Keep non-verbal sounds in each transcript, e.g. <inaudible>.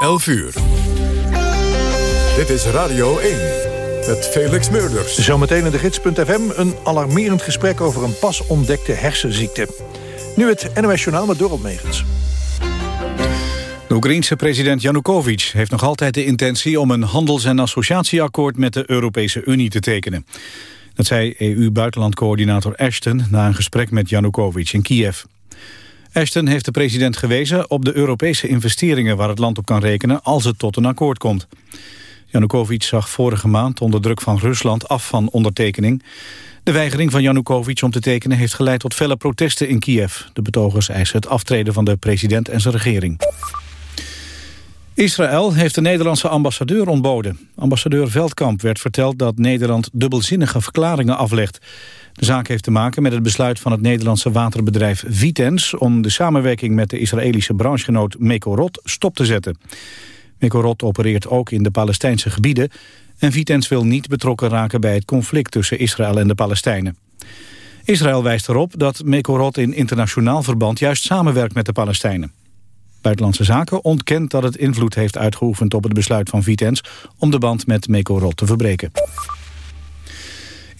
11 uur. Dit is Radio 1 met Felix Meurders. Zometeen in de gids.fm een alarmerend gesprek... over een pas ontdekte hersenziekte. Nu het NOS Journaal met Dorot Megens. De Oekraïense president Yanukovych heeft nog altijd de intentie... om een handels- en associatieakkoord met de Europese Unie te tekenen. Dat zei EU-buitenlandcoördinator Ashton... na een gesprek met Yanukovych in Kiev. Ashton heeft de president gewezen op de Europese investeringen... waar het land op kan rekenen als het tot een akkoord komt. Yanukovych zag vorige maand onder druk van Rusland af van ondertekening. De weigering van Yanukovych om te tekenen heeft geleid tot felle protesten in Kiev. De betogers eisen het aftreden van de president en zijn regering. Israël heeft de Nederlandse ambassadeur ontboden. Ambassadeur Veldkamp werd verteld dat Nederland dubbelzinnige verklaringen aflegt. De zaak heeft te maken met het besluit van het Nederlandse waterbedrijf Vitens... om de samenwerking met de Israëlische branchegenoot Mekorot stop te zetten. Mekorot opereert ook in de Palestijnse gebieden... en Vitens wil niet betrokken raken bij het conflict tussen Israël en de Palestijnen. Israël wijst erop dat Mekorot in internationaal verband juist samenwerkt met de Palestijnen. Buitenlandse Zaken ontkent dat het invloed heeft uitgeoefend op het besluit van Vitens om de band met Mekorot te verbreken.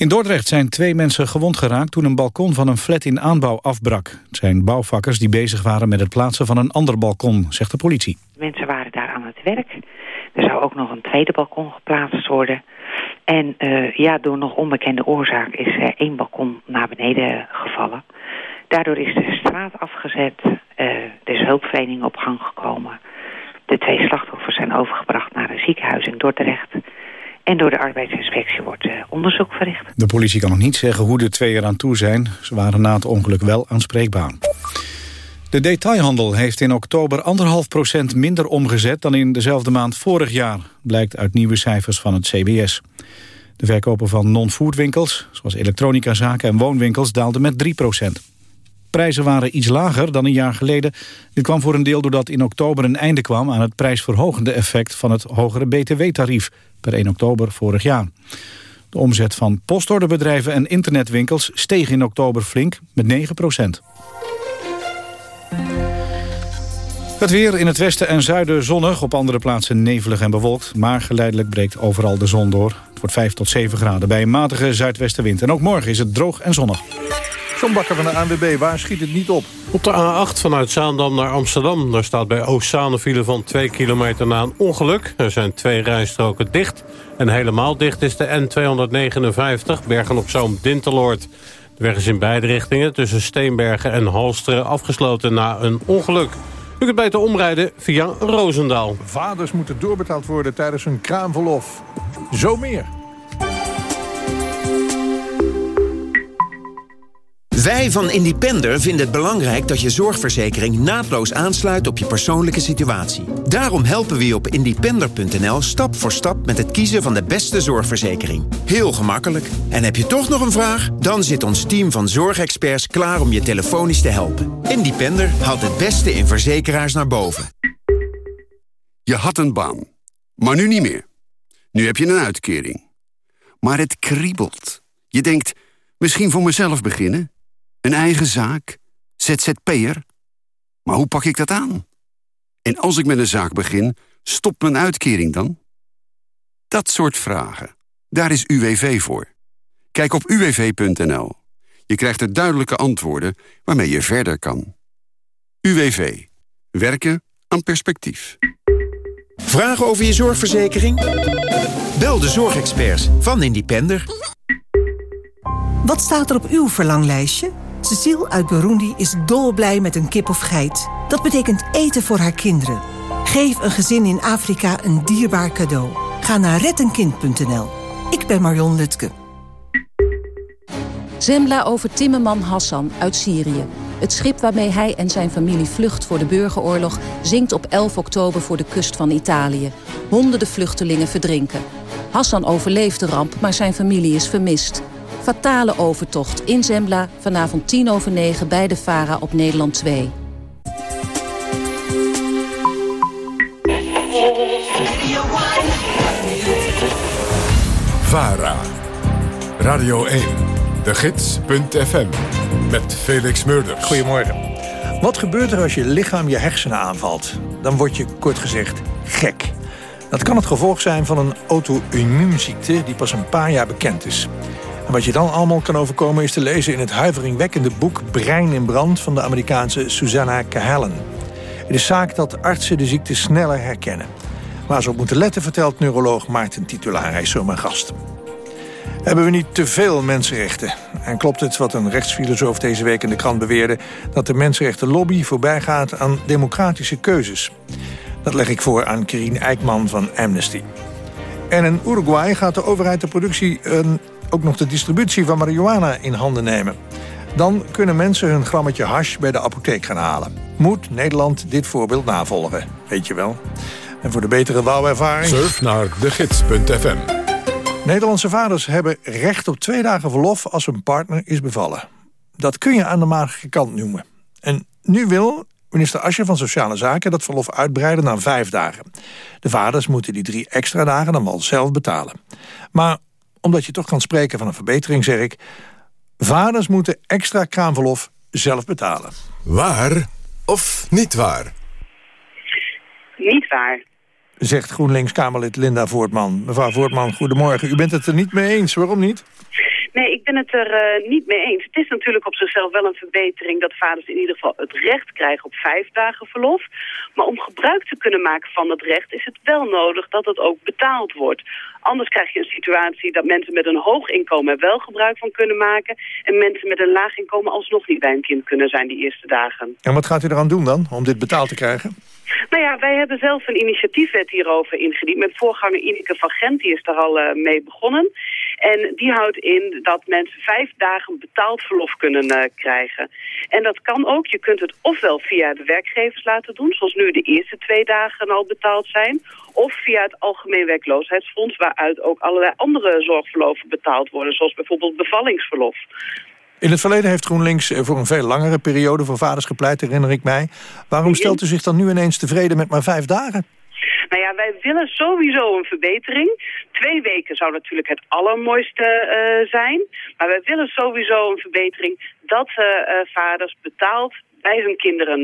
In Dordrecht zijn twee mensen gewond geraakt toen een balkon van een flat in aanbouw afbrak. Het zijn bouwvakkers die bezig waren met het plaatsen van een ander balkon, zegt de politie. Mensen waren daar aan het werk. Er zou ook nog een tweede balkon geplaatst worden. En uh, ja, door nog onbekende oorzaak is uh, één balkon naar beneden gevallen. Daardoor is de straat afgezet, uh, er is hulpverlening op gang gekomen. De twee slachtoffers zijn overgebracht naar een ziekenhuis in Dordrecht. En door de arbeidsinspectie wordt uh, onderzoek verricht. De politie kan nog niet zeggen hoe de twee eraan toe zijn. Ze waren na het ongeluk wel aanspreekbaar. De detailhandel heeft in oktober anderhalf procent minder omgezet... dan in dezelfde maand vorig jaar, blijkt uit nieuwe cijfers van het CBS. De verkopen van non-foodwinkels, zoals elektronicazaken en woonwinkels... daalden met 3 procent. Prijzen waren iets lager dan een jaar geleden. Dit kwam voor een deel doordat in oktober een einde kwam... aan het prijsverhogende effect van het hogere btw-tarief... per 1 oktober vorig jaar. De omzet van postorderbedrijven en internetwinkels steeg in oktober flink met 9 procent. Het weer in het westen en zuiden zonnig, op andere plaatsen nevelig en bewolkt. Maar geleidelijk breekt overal de zon door. Het wordt 5 tot 7 graden bij een matige zuidwestenwind. En ook morgen is het droog en zonnig. John Bakker van de ANWB, waar schiet het niet op? Op de A8 vanuit Zaandam naar Amsterdam. Daar staat bij Oostzaan een file van 2 kilometer na een ongeluk. Er zijn twee rijstroken dicht. En helemaal dicht is de N259 Bergen-op-Zoom-Dinteloord. De weg is in beide richtingen tussen Steenbergen en Halsteren afgesloten na een ongeluk. U kunt beter omrijden via Roosendaal. Vaders moeten doorbetaald worden tijdens hun kraamverlof. Zo meer. Wij van Independer vinden het belangrijk dat je zorgverzekering naadloos aansluit op je persoonlijke situatie. Daarom helpen we je op independer.nl stap voor stap met het kiezen van de beste zorgverzekering. Heel gemakkelijk. En heb je toch nog een vraag? Dan zit ons team van zorgexperts klaar om je telefonisch te helpen. Independer haalt het beste in verzekeraars naar boven. Je had een baan, maar nu niet meer. Nu heb je een uitkering. Maar het kriebelt. Je denkt, misschien voor mezelf beginnen? Een eigen zaak? ZZP'er? Maar hoe pak ik dat aan? En als ik met een zaak begin, stopt mijn uitkering dan? Dat soort vragen. Daar is UWV voor. Kijk op uwv.nl. Je krijgt er duidelijke antwoorden waarmee je verder kan. UWV. Werken aan perspectief. Vragen over je zorgverzekering? Bel de zorgexperts van Independer. Wat staat er op uw verlanglijstje? Cecile uit Burundi is dolblij met een kip of geit. Dat betekent eten voor haar kinderen. Geef een gezin in Afrika een dierbaar cadeau. Ga naar rettenkind.nl. Ik ben Marion Lutke. Zembla over Timmerman Hassan uit Syrië. Het schip waarmee hij en zijn familie vlucht voor de burgeroorlog... zinkt op 11 oktober voor de kust van Italië. Honderden vluchtelingen verdrinken. Hassan overleeft de ramp, maar zijn familie is vermist. Fatale overtocht in Zembla, vanavond 10 over 9 bij de VARA op Nederland 2. VARA. Radio 1. De Gids.fm. Met Felix Meurders. Goedemorgen. Wat gebeurt er als je lichaam je hersenen aanvalt? Dan word je kort gezegd gek. Dat kan het gevolg zijn van een auto-immuunziekte die pas een paar jaar bekend is. En wat je dan allemaal kan overkomen is te lezen in het huiveringwekkende boek Brein in brand van de Amerikaanse Susanna Cahalan. Het is zaak dat artsen de ziekte sneller herkennen. Waar ze op moeten letten vertelt neuroloog Maarten Titulaar. Hij is zo mijn gast. Hebben we niet te veel mensenrechten? En klopt het wat een rechtsfilosoof deze week in de krant beweerde... dat de mensenrechtenlobby voorbij gaat aan democratische keuzes? Dat leg ik voor aan Kerien Eijkman van Amnesty. En in Uruguay gaat de overheid de productie en ook nog de distributie van marihuana in handen nemen. Dan kunnen mensen hun grammetje hash bij de apotheek gaan halen. Moet Nederland dit voorbeeld navolgen, weet je wel. En voor de betere wouwervaring... Surf naar degids.fm. Nederlandse vaders hebben recht op twee dagen verlof als hun partner is bevallen. Dat kun je aan de matige kant noemen. En nu wil minister Asje van Sociale Zaken dat verlof uitbreiden naar vijf dagen. De vaders moeten die drie extra dagen dan wel zelf betalen. Maar omdat je toch kan spreken van een verbetering, zeg ik... vaders moeten extra kraamverlof zelf betalen. Waar of niet waar? Niet waar. Zegt GroenLinks-Kamerlid Linda Voortman. Mevrouw Voortman, goedemorgen. U bent het er niet mee eens, waarom niet? Nee, ik ben het er uh, niet mee eens. Het is natuurlijk op zichzelf wel een verbetering dat vaders in ieder geval het recht krijgen op vijf dagen verlof. Maar om gebruik te kunnen maken van dat recht is het wel nodig dat het ook betaald wordt. Anders krijg je een situatie dat mensen met een hoog inkomen er wel gebruik van kunnen maken. En mensen met een laag inkomen alsnog niet bij een kind kunnen zijn die eerste dagen. En wat gaat u eraan doen dan, om dit betaald te krijgen? Nou ja, wij hebben zelf een initiatiefwet hierover ingediend. Met voorganger Ineke van Gent, die is daar al uh, mee begonnen. En die houdt in dat mensen vijf dagen betaald verlof kunnen uh, krijgen. En dat kan ook. Je kunt het ofwel via de werkgevers laten doen, zoals nu de eerste twee dagen al betaald zijn. Of via het Algemeen Werkloosheidsfonds, waaruit ook allerlei andere zorgverloven betaald worden. Zoals bijvoorbeeld bevallingsverlof. In het verleden heeft GroenLinks voor een veel langere periode voor vaders gepleit, herinner ik mij. Waarom stelt u zich dan nu ineens tevreden met maar vijf dagen? Nou ja, wij willen sowieso een verbetering. Twee weken zou natuurlijk het allermooiste uh, zijn. Maar wij willen sowieso een verbetering dat uh, vaders betaald bij hun kinderen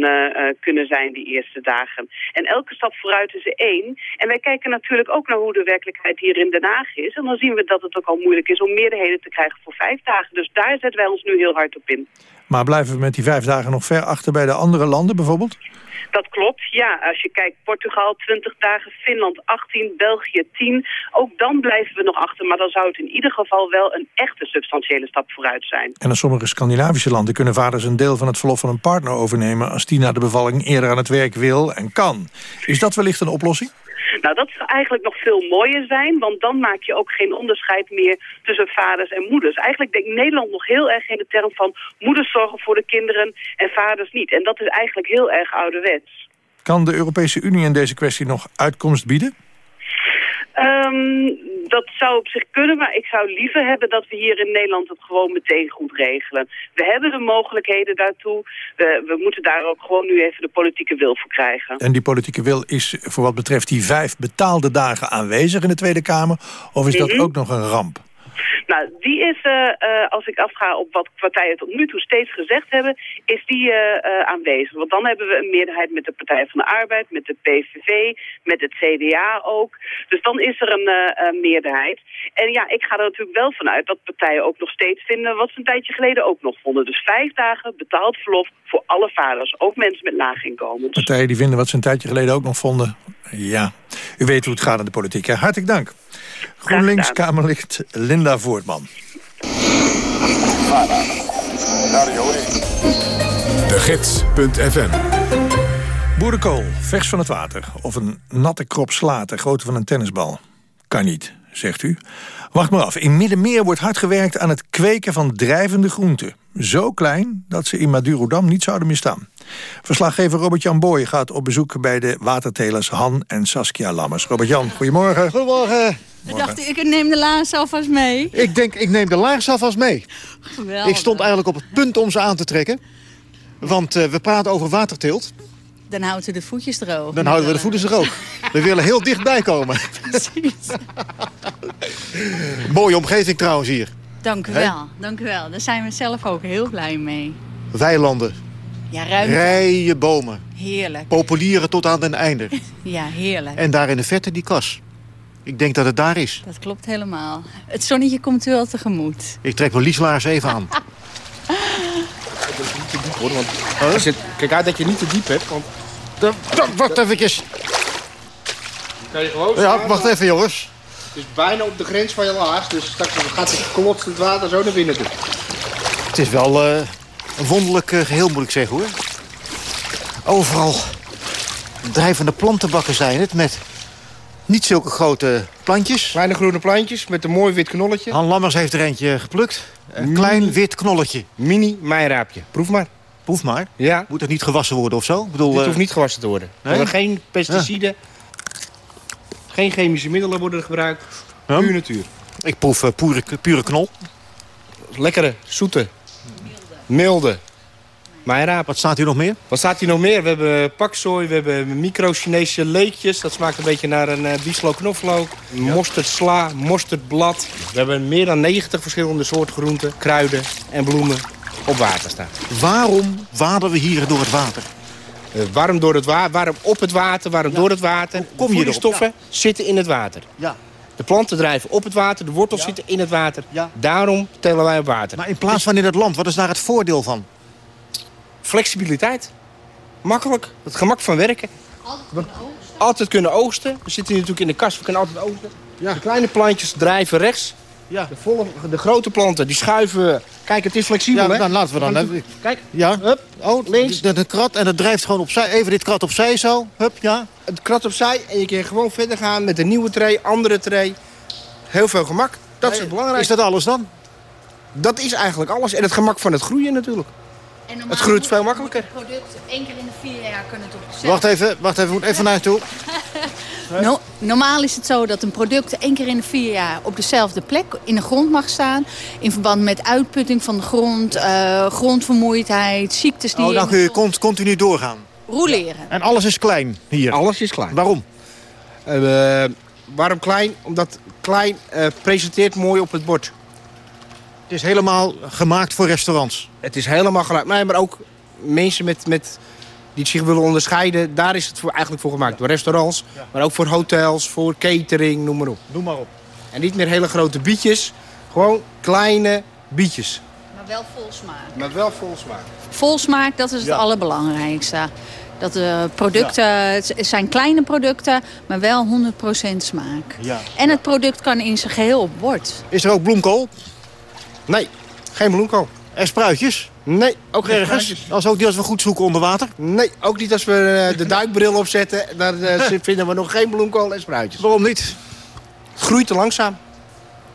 kunnen zijn die eerste dagen. En elke stap vooruit is er één. En wij kijken natuurlijk ook naar hoe de werkelijkheid hier in Den Haag is. En dan zien we dat het ook al moeilijk is om meerderheden te krijgen voor vijf dagen. Dus daar zetten wij ons nu heel hard op in. Maar blijven we met die vijf dagen nog ver achter bij de andere landen bijvoorbeeld? Dat klopt, ja. Als je kijkt, Portugal 20 dagen, Finland 18, België 10. Ook dan blijven we nog achter, maar dan zou het in ieder geval wel een echte substantiële stap vooruit zijn. En in sommige Scandinavische landen kunnen vaders een deel van het verlof van een partner overnemen... als die na de bevalling eerder aan het werk wil en kan. Is dat wellicht een oplossing? Nou, dat zou eigenlijk nog veel mooier zijn, want dan maak je ook geen onderscheid meer tussen vaders en moeders. Eigenlijk denkt Nederland nog heel erg in de term van moeders zorgen voor de kinderen en vaders niet. En dat is eigenlijk heel erg ouderwets. Kan de Europese Unie in deze kwestie nog uitkomst bieden? Um, dat zou op zich kunnen, maar ik zou liever hebben dat we hier in Nederland het gewoon meteen goed regelen. We hebben de mogelijkheden daartoe. We, we moeten daar ook gewoon nu even de politieke wil voor krijgen. En die politieke wil is voor wat betreft die vijf betaalde dagen aanwezig in de Tweede Kamer? Of is dat mhm. ook nog een ramp? Nou, die is, uh, uh, als ik afga op wat partijen tot nu toe steeds gezegd hebben, is die uh, aanwezig. Want dan hebben we een meerderheid met de Partij van de Arbeid, met de PVV, met het CDA ook. Dus dan is er een, een meerderheid. En ja, ik ga er natuurlijk wel vanuit dat partijen ook nog steeds vinden wat ze een tijdje geleden ook nog vonden. Dus vijf dagen betaald verlof voor alle vaders, ook mensen met laag inkomens. Partijen die vinden wat ze een tijdje geleden ook nog vonden. Ja, u weet hoe het gaat in de politiek. Hè? Hartelijk dank. GroenLinks-Kamerlid Linda Voortman. De Gids.fm Boerenkool, vers van het water. Of een natte krop sla ter grootte van een tennisbal. Kan niet, zegt u. Wacht maar af. In Middenmeer wordt hard gewerkt aan het kweken van drijvende groenten. Zo klein dat ze in Madurodam niet zouden misstaan. Verslaggever Robert-Jan Boy gaat op bezoek bij de watertelers Han en Saskia Lammers. Robert-Jan, goedemorgen. Goedemorgen. Ik dacht, ik neem de laars alvast mee. Ik denk, ik neem de laars alvast mee. Geweldig. Ik stond eigenlijk op het punt om ze aan te trekken. Want uh, we praten over waterteelt. Dan houden we de voetjes droog. Dan houden we de voetjes droog. We willen heel dichtbij komen. <laughs> Precies. Mooie omgeving trouwens hier. Dank u wel, dank u wel. Daar zijn we zelf ook heel blij mee. Weilanden, Ja, ruimte. Rijen bomen. Heerlijk. Populieren tot aan den einde. <laughs> Ja, heerlijk. En daar in de verte die kas. Ik denk dat het daar is. Dat klopt helemaal. Het zonnetje komt u al tegemoet. Ik trek mijn lieslaars even aan. niet te diep hoor, want het, kijk uit dat je niet te diep hebt, want... Dan, wacht eventjes. kan je gewoon Ja, staan, wacht maar even jongens. Het is bijna op de grens van je laars, dus straks gaat het klotst het water zo naar binnen toe. Het is wel eh, een wonderlijk eh, geheel, moet ik zeggen, hoor. Overal drijvende plantenbakken zijn het, met niet zulke grote plantjes. Kleine groene plantjes met een mooi wit knolletje. Han Lammers heeft er eentje geplukt. Een klein wit knolletje. Mini mijnraapje. Proef maar. Proef maar. Ja. Moet het niet gewassen worden of zo? Ik bedoel, Dit eh, hoeft niet gewassen te worden. nee? Er geen pesticiden, geen chemische middelen worden gebruikt. Ja. Puur natuur. Ik proef eh, pure, pure knol. Lekkere, zoete, milde Wat staat hier nog meer? Wat staat hier nog meer? We hebben pakzooi, we hebben micro-Chinese leekjes. Dat smaakt een beetje naar een uh, bieslo knoflook. Mosterd sla, mosterdblad. We hebben meer dan 90 verschillende soorten groenten, kruiden en bloemen op water staan. Waarom waden we hier door het water? Uh, warm door het water, warm op het water, warm door het water. kom je de stoffen zitten in het water. Ja. De planten drijven op het water, de wortels zitten in het water. Ja. Daarom tellen wij op water. Maar in plaats van in het land, wat is daar het voordeel van? Flexibiliteit. Makkelijk. Het gemak van werken. Altijd kunnen oogsten. We zitten hier natuurlijk in de kast, we kunnen altijd oogsten. De kleine plantjes drijven rechts. Ja. De, volle, de grote planten die schuiven... Kijk, het is flexibel, Ja, hè? dan laten we dan. Hè. Kijk, Ja. hup, Oh, links. De, de krat en het drijft gewoon opzij. Even dit krat opzij zo. Hup, ja. het krat opzij en je kan gewoon verder gaan met een nieuwe tray, andere tray. Heel veel gemak. Dat is het Is belangrijkste. dat alles dan? Dat is eigenlijk alles. En het gemak van het groeien natuurlijk. Het groeit veel makkelijker. Het product één keer in de vier jaar kunnen het op dezelfde Wacht even, wacht even. ik moet Even naartoe. <laughs> No- normaal is het zo dat een product één keer in de vier jaar op dezelfde plek in de grond mag staan. In verband met uitputting van de grond, eh, grondvermoeidheid, ziektes die Oh, dan kun je grond continu doorgaan. roleren. En alles is klein hier. Alles is klein. Waarom? Eh, waarom klein? Omdat klein eh, presenteert mooi op het bord. Het is helemaal gemaakt voor restaurants. Het is helemaal gelijk. Nee, maar ook mensen met, met, die zich willen onderscheiden. Daar is het voor, eigenlijk voor gemaakt. Door restaurants, maar ook voor hotels, voor catering, noem maar op. Noem maar op. En niet meer hele grote bietjes. Gewoon kleine bietjes. Maar wel vol smaak. Maar wel vol smaak. Vol smaak, dat is het Ja. allerbelangrijkste. Dat de producten, het zijn kleine producten, maar wel 100% smaak. Ja. En het product kan in zijn geheel op bord. Is er ook bloemkool Nee, geen bloemkool. en spruitjes? Nee, ook geen. Als ook niet als we goed zoeken onder water? Nee, ook niet als we eh, de <laughs> duikbril opzetten. Daar eh, <laughs> vinden we nog geen bloemkool en spruitjes. Waarom niet? Het groeit te langzaam.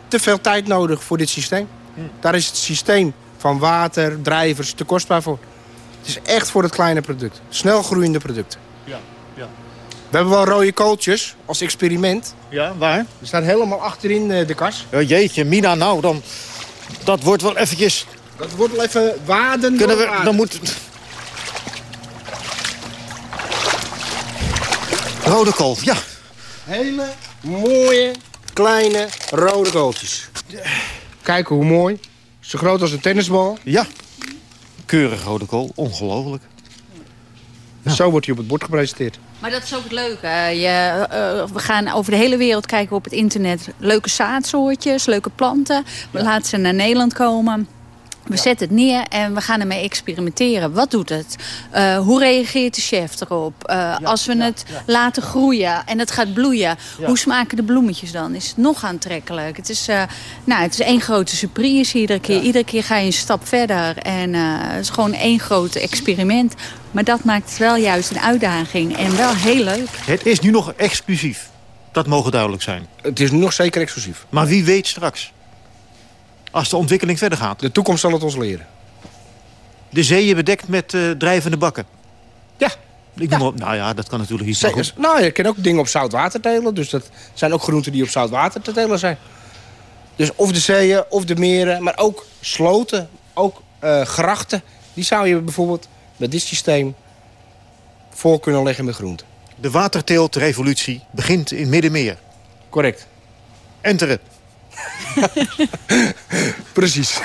Te veel tijd nodig voor dit systeem. Daar is het systeem van water, drijvers te kostbaar voor. Het is echt voor het kleine product. Snel groeiende producten. Ja, ja. We hebben wel rode kooltjes als experiment. Ja, waar? Die staan helemaal achterin eh, de kas. Ja, jeetje, Mina, nou, dan... Dat wordt wel eventjes... Dat wordt wel even waden. Kunnen we... Dan moet... Rode kool, ja. Hele mooie, kleine rode kooltjes. Kijken hoe mooi. Zo groot als een tennisbal. Ja. Keurig rode kool, ongelooflijk. Zo wordt hij op het bord gepresenteerd. Maar dat is ook het leuke. Je, eh, we gaan over de hele wereld kijken op het internet. Leuke zaadsoortjes, leuke planten. We laten ze naar Nederland komen. We zetten het neer en we gaan ermee experimenteren. Wat doet het? Eh, hoe reageert de chef erop? Eh, als we het laten groeien en het gaat bloeien, hoe smaken de bloemetjes dan? Is het nog aantrekkelijk? Het is, eh, nou, het is één grote surprise iedere keer. Iedere keer ga je een stap verder. En eh, het is gewoon één groot experiment. Maar dat maakt het wel juist een uitdaging en wel heel leuk. Het is nu nog exclusief. Dat mogen duidelijk zijn. Het is nog zeker exclusief. Maar wie weet straks. Als de ontwikkeling verder gaat. De toekomst zal het ons leren. De zeeën bedekt met eh, drijvende bakken. Ja. Ik op. Nou ja, dat kan natuurlijk iets. goed. Nou, je kan ook dingen op zout water telen. Dus dat zijn ook groenten die op zout water te telen zijn. Dus of de zeeën, of de meren, maar ook sloten, ook eh, grachten. Die zou je bijvoorbeeld met dit systeem voor kunnen leggen met groenten. De waterteeltrevolutie begint in Middenmeer. Correct. Enteren. <laughs> Precies.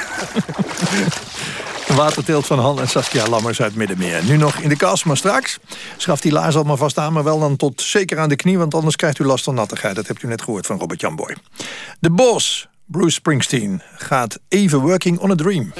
Waterteelt van Han en Saskia Lammers uit Middenmeer. Nu nog in de kas, maar straks schaft die laars al maar vast aan... maar wel dan tot zeker aan de knie, want anders krijgt u last van nattigheid. Dat hebt u net gehoord van Robert Jan Boy. De Bos, Bruce Springsteen, gaat even working on a dream.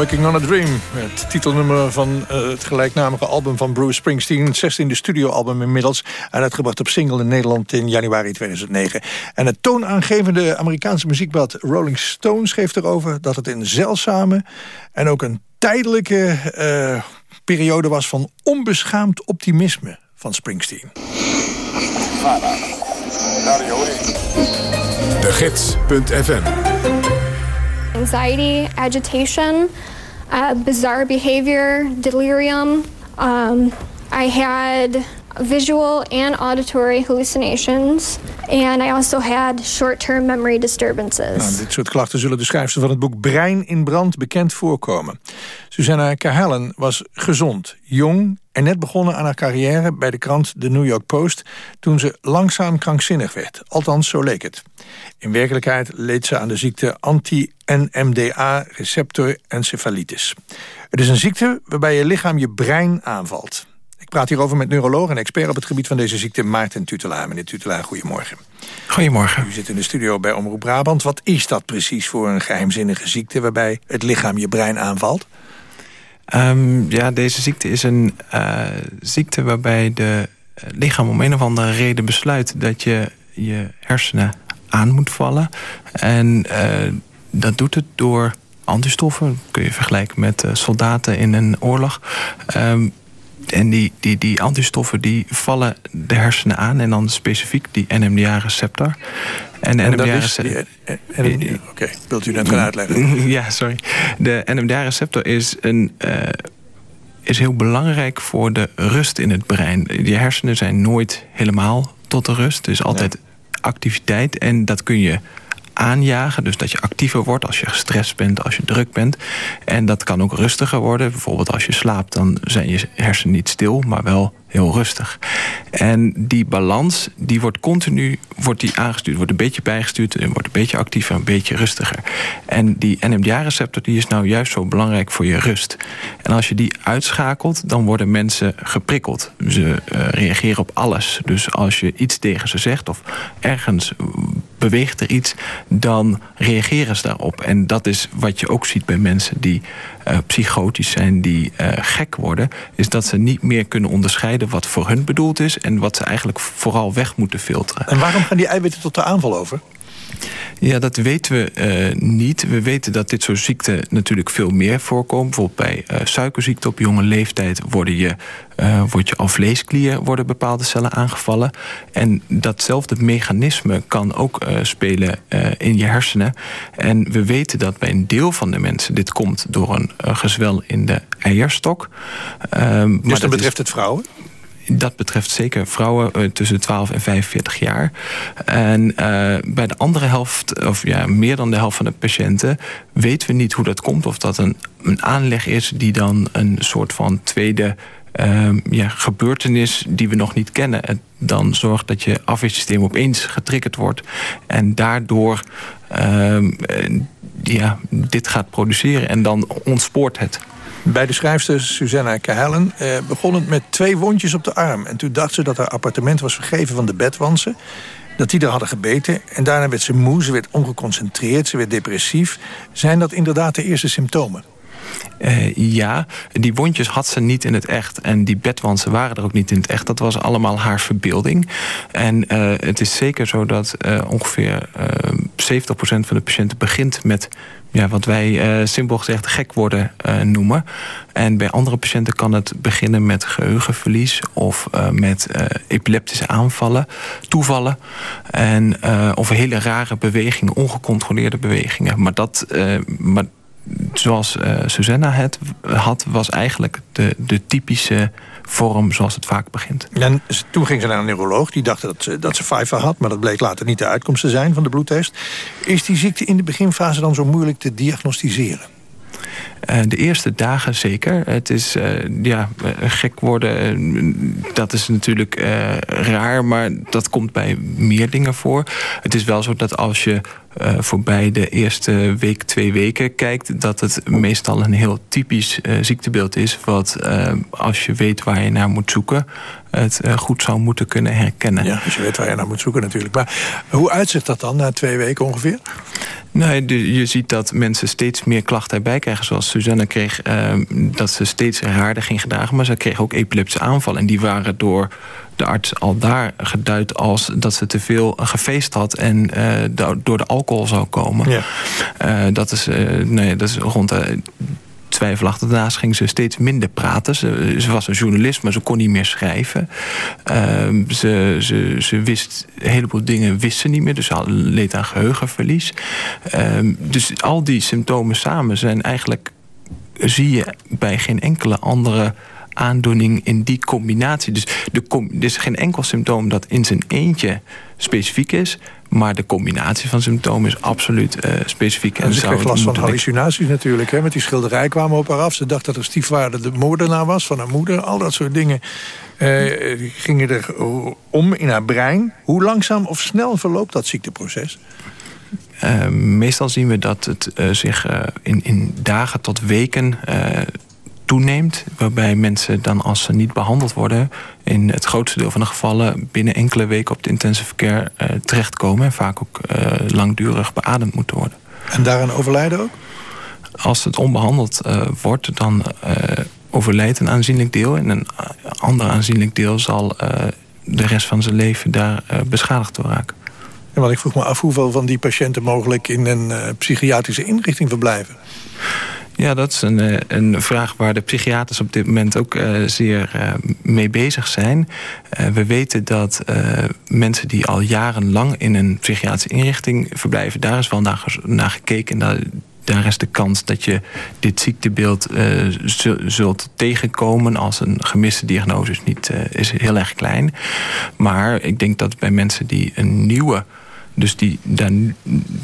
Working on a Dream, het titelnummer van eh, het gelijknamige album van Bruce Springsteen. Het 16e studioalbum inmiddels. En uitgebracht op single in Nederland in januari 2009. En het toonaangevende Amerikaanse muziekblad Rolling Stone schreef erover... dat het een zeldzame en ook een tijdelijke eh, periode was... van onbeschaamd optimisme van Springsteen. De Gids.fm anxiety, agitation, uh, bizarre behavior, delirium. Um, I had visual and auditory hallucinations. And I also had short-term memory disturbances. Nou, dit soort klachten zullen de schrijfster van het boek Brein in Brand bekend voorkomen. Susanna Kahalen was gezond, jong en net begonnen aan haar carrière bij de krant The New York Post toen ze langzaam krankzinnig werd. Althans, zo leek het. In werkelijkheid leed ze aan de ziekte anti-NMDA receptor encefalitis. Het is een ziekte waarbij je lichaam je brein aanvalt. Praat hierover met neuroloog en expert op het gebied van deze ziekte Maarten Tutelaar. Meneer Tutelaar, goedemorgen. Goedemorgen. U zit in de studio bij Omroep Brabant. Wat is dat precies voor een geheimzinnige ziekte waarbij het lichaam je brein aanvalt? Um, ja, deze ziekte is een uh, ziekte waarbij de lichaam om een of andere reden besluit dat je je hersenen aan moet vallen. En eh, dat doet het door antistoffen. kun je vergelijken met eh, soldaten in een oorlog. Ehm, en die, die, die antistoffen die vallen de hersenen aan. En dan specifiek die NMDA-receptor. En de En dat is NMDA-receptor... die- eh, NMDA, Oké, wilt u dat gaan uitleggen? <laughs> Ja, sorry. De NMDA-receptor is, een, eh, is heel belangrijk voor de rust in het brein. Je hersenen zijn nooit helemaal tot de rust. Er is altijd activiteit en dat kun je aanjagen. Dus dat je actiever wordt als je gestrest bent, als je druk bent. En dat kan ook rustiger worden. Bijvoorbeeld als je slaapt, dan zijn je hersenen niet stil, maar wel heel rustig. En die balans, die wordt continu wordt die aangestuurd. Wordt een beetje bijgestuurd en wordt een beetje actiever, een beetje rustiger. En die NMDA-receptor die is nou juist zo belangrijk voor je rust. En als je die uitschakelt, dan worden mensen geprikkeld. Ze eh, reageren op alles. Dus als je iets tegen ze zegt of ergens beweegt er iets, dan reageren ze daarop. En dat is wat je ook ziet bij mensen die eh, psychotisch zijn, die eh, gek worden, is dat ze niet meer kunnen onderscheiden wat voor hun bedoeld is en wat ze eigenlijk vooral weg moeten filteren. En waarom gaan die eiwitten tot de aanval over? Ja, dat weten we eh, niet. We weten dat dit soort ziekten natuurlijk veel meer voorkomen. Bijvoorbeeld bij eh, suikerziekte op jonge leeftijd worden je, eh, wordt je alvleesklier worden bepaalde cellen aangevallen. En datzelfde mechanisme kan ook spelen in je hersenen. En we weten dat bij een deel van de mensen dit komt door een gezwel in de eierstok. Ehm, Dus dat dan is- betreft het vrouwen? Dat betreft zeker vrouwen eh, tussen de 12 en 45 jaar. En eh, bij de andere helft, of ja, meer dan de helft van de patiënten, weten we niet hoe dat komt. Of dat een, een aanleg is die dan een soort van tweede ehm, ja, gebeurtenis die we nog niet kennen. Het dan zorgt dat je afweersysteem opeens getriggerd wordt. En daardoor ehm, eh, ja, dit gaat produceren. En dan ontspoort het. Bij de schrijfster Susanna Kahelen eh, begon het met twee wondjes op de arm. En toen dacht ze dat haar appartement was vergeven van de bedwansen. Dat die er hadden gebeten. En daarna werd ze moe, ze werd ongeconcentreerd, ze werd depressief. Zijn dat inderdaad de eerste symptomen? Eh, ja, die wondjes had ze niet in het echt. En die bedwansen waren er ook niet in het echt. Dat was allemaal haar verbeelding. En eh, het is zeker zo dat eh, ongeveer eh 70% van de patiënten begint met... Ja, wat wij eh, simpel gezegd gek worden eh, noemen. En bij andere patiënten kan het beginnen met geheugenverlies... of eh, met epileptische aanvallen, toevallen... En, of hele rare bewegingen, ongecontroleerde bewegingen. Maar dat... maar zoals Susanna het had, was eigenlijk de, de typische vorm zoals het vaak begint. En toen ging ze naar een neuroloog. Die dacht dat ze, dat ze vijver had. Maar dat bleek later niet de uitkomst te zijn van de bloedtest. Is die ziekte in de beginfase dan zo moeilijk te diagnosticeren? Eh, de eerste dagen zeker. Het is eh, ja, eh, gek worden, dat is natuurlijk raar, maar dat komt bij meer dingen voor. Het is wel zo dat als je voorbij de eerste week, twee weken kijkt, dat het meestal een heel typisch ziektebeeld is, wat als je weet waar je naar moet zoeken, het goed zou moeten kunnen herkennen. Ja, dus je weet waar je naar moet zoeken natuurlijk. Maar hoe uitzicht dat dan na twee weken ongeveer? De- je ziet dat mensen steeds meer klachten erbij krijgen. Zoals Suzanne kreeg, eh, dat ze steeds raarder ging gedragen. Maar ze kreeg ook epileptische aanvallen. En die waren door de arts al daar geduid als dat ze te veel gefeest had... en eh, do- door de alcohol zou komen. Ja. Eh, dat, is, eh, nee, dat is rond de twijfelachtig. Daarnaast ging ze steeds minder praten. Ze, ze was een journalist, maar ze kon niet meer schrijven. Ehm, ze, ze, ze wist een heleboel dingen wist ze niet meer. Dus ze had- leed aan geheugenverlies. Ehm, dus al die symptomen samen zijn eigenlijk... zie je bij geen enkele andere aandoening in die combinatie. Dus de com er is geen enkel symptoom dat in zijn eentje specifiek is... maar de combinatie van symptomen is absoluut eh, specifiek. En ze zou kreeg last van hallucinaties natuurlijk. Hè? Met die schilderij kwamen op haar af. Ze dacht dat haar stiefvader de moordenaar was van haar moeder. Al dat soort dingen eh, gingen er om in haar brein. Hoe langzaam of snel verloopt dat ziekteproces? Uh, meestal zien we dat het uh, zich uh, in, in dagen tot weken toeneemt. Waarbij mensen dan als ze niet behandeld worden... in het grootste deel van de gevallen binnen enkele weken op de intensive care terechtkomen. En vaak ook langdurig beademd moeten worden. En daaraan overlijden ook? Als het onbehandeld wordt, dan overlijdt een aanzienlijk deel. En een ander aanzienlijk deel zal de rest van zijn leven daar beschadigd door raken. Want ik vroeg me af hoeveel van die patiënten mogelijk in een eh, psychiatrische inrichting verblijven. Ja, dat is een, eh, een vraag waar de psychiaters op dit moment ook eh, zeer mee bezig zijn. We weten dat mensen die al jarenlang in een psychiatrische inrichting verblijven, daar is wel naar, gekeken. En daar, is de kans dat je dit ziektebeeld zul- zult tegenkomen als een gemiste diagnose niet, is heel erg klein. Maar ik denk dat bij mensen die een nieuwe, dus die, dan,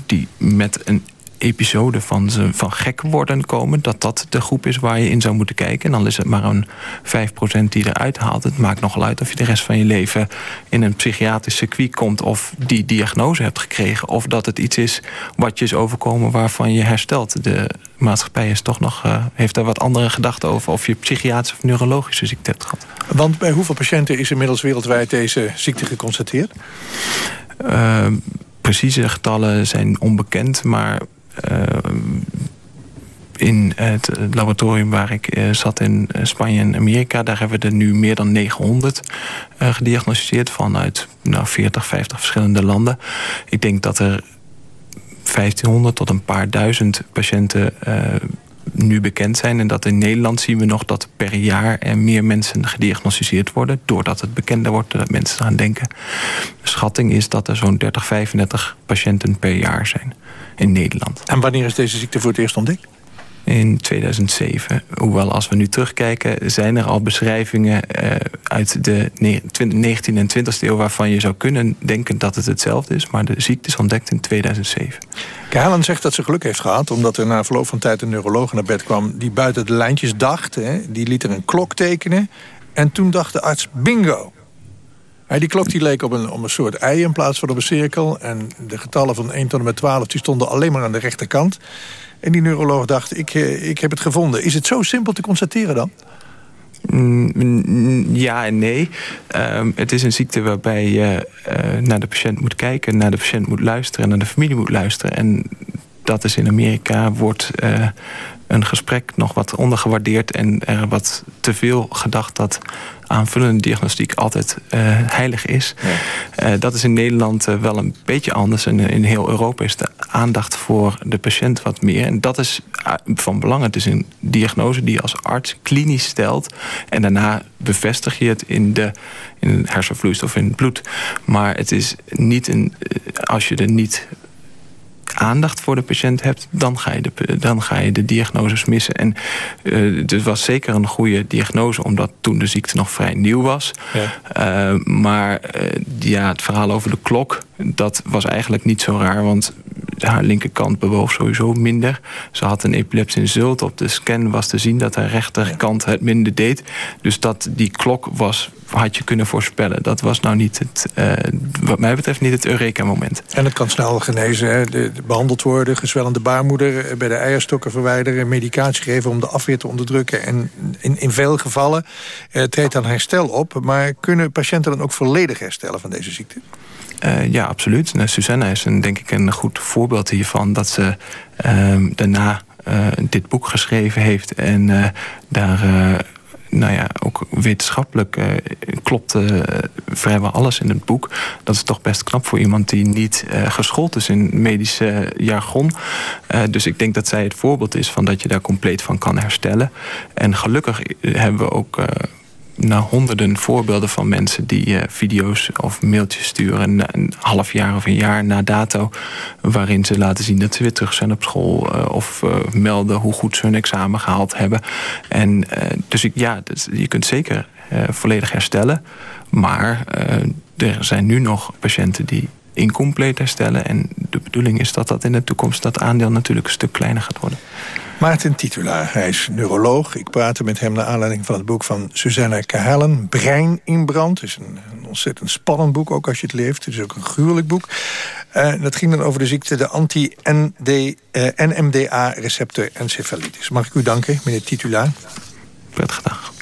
die met een episode van, van gek worden komen... dat dat de groep is waar je in zou moeten kijken. En dan is het maar een 5% die eruit haalt. Het maakt nogal uit of je de rest van je leven... in een psychiatrisch circuit komt of die diagnose hebt gekregen... of dat het iets is wat je is overkomen waarvan je herstelt. De maatschappij is toch nog, eh, heeft daar wat andere gedachten over... of je psychiatrische of neurologische ziekte hebt gehad. Want bij hoeveel patiënten is inmiddels wereldwijd deze ziekte geconstateerd? Uh, precieze getallen zijn onbekend, maar uh, in het laboratorium waar ik uh, zat in Spanje en Amerika... daar hebben we er nu meer dan 900 uh, gediagnosticeerd vanuit nou, 40, 50 verschillende landen. Ik denk dat er 1500 tot een paar duizend patiënten nu bekend zijn. En dat in Nederland zien we nog dat per jaar er meer mensen gediagnosticeerd worden. Doordat het bekender wordt, dat mensen eraan denken. De schatting is dat er zo'n 30, 35 patiënten per jaar zijn in Nederland. En wanneer is deze ziekte voor het eerst ontdekt? In 2007. Hoewel als we nu terugkijken zijn er al beschrijvingen uh, uit de 19e en 20e eeuw... waarvan je zou kunnen denken dat het hetzelfde is. Maar de ziekte is ontdekt in 2007. Keilen zegt dat ze geluk heeft gehad... omdat er na verloop van tijd een neuroloog naar bed kwam... die buiten de lijntjes dacht. Hè, die liet er een klok tekenen. En toen dacht de arts bingo. Hey, die klok die leek op een, op een soort ei in plaats van op een cirkel. En de getallen van 1 tot en met 12 die stonden alleen maar aan de rechterkant. En die neuroloog dacht, ik, ik heb het gevonden. Is het zo simpel te constateren dan? Mm, ja en nee. Um, het is een ziekte waarbij je uh, naar de patiënt moet kijken... naar de patiënt moet luisteren en naar de familie moet luisteren. En dat is in Amerika, wordt een gesprek nog wat ondergewaardeerd... en er wat te veel gedacht dat aanvullende diagnostiek altijd uh, heilig is. Ja. Uh, dat is in Nederland uh, wel een beetje anders. En in heel Europa is de aandacht voor de patiënt wat meer. En dat is van belang. Het is een diagnose die je als arts klinisch stelt. En daarna bevestig je het in de in hersenvloeistof in het bloed. Maar het is niet een... Als je er niet aandacht voor de patiënt hebt, dan ga je de, dan ga je de diagnoses missen. En uh, het was zeker een goede diagnose, omdat toen de ziekte nog vrij nieuw was. Ja. Uh, maar uh, ja, het verhaal over de klok, dat was eigenlijk niet zo raar, want haar linkerkant bewoog sowieso minder. Ze had een epilepsie insult. Op de scan was te zien dat haar rechterkant het minder deed. Dus dat die klok was, had je kunnen voorspellen. Dat was nou niet het, uh, wat mij betreft niet het Eureka-moment. En het kan snel genezen, hè? De, de behandeld worden, gezwellende baarmoeder... bij de eierstokken verwijderen, medicatie geven om de afweer te onderdrukken. En in, in veel gevallen uh, treedt dan herstel op. Maar kunnen patiënten dan ook volledig herstellen van deze ziekte? Uh, ja, absoluut. Nou, Susanna is een, denk ik een goed voorbeeld hiervan... dat ze uh, daarna uh, dit boek geschreven heeft... en uh, daar nou ja, ook wetenschappelijk klopt vrijwel alles in het boek. Dat is toch best knap voor iemand die niet geschoold is in medische jargon. dus ik denk dat zij het voorbeeld is van dat je daar compleet van kan herstellen. En gelukkig hebben we ook nou, honderden voorbeelden van mensen die uh, video's of mailtjes sturen... een half jaar of een jaar na dato... waarin ze laten zien dat ze weer terug zijn op school... Uh, of uh, melden hoe goed ze hun examen gehaald hebben. En dus ik, ja, dus je kunt zeker volledig herstellen. Maar er zijn nu nog patiënten die incompleet herstellen. En de bedoeling is dat dat in de toekomst... dat aandeel natuurlijk een stuk kleiner gaat worden. Maarten Titulaar, hij is neuroloog. Ik praatte met hem naar aanleiding van het boek van Suzanne Kahalen... Brein in brand. Het is een, een, ontzettend spannend boek, ook als je het leeft. Het is ook een gruwelijk boek. Uh, dat ging dan over de ziekte de anti-NMDA-receptor encefalitis. Mag ik u danken, meneer Titulaar? Prettige dag.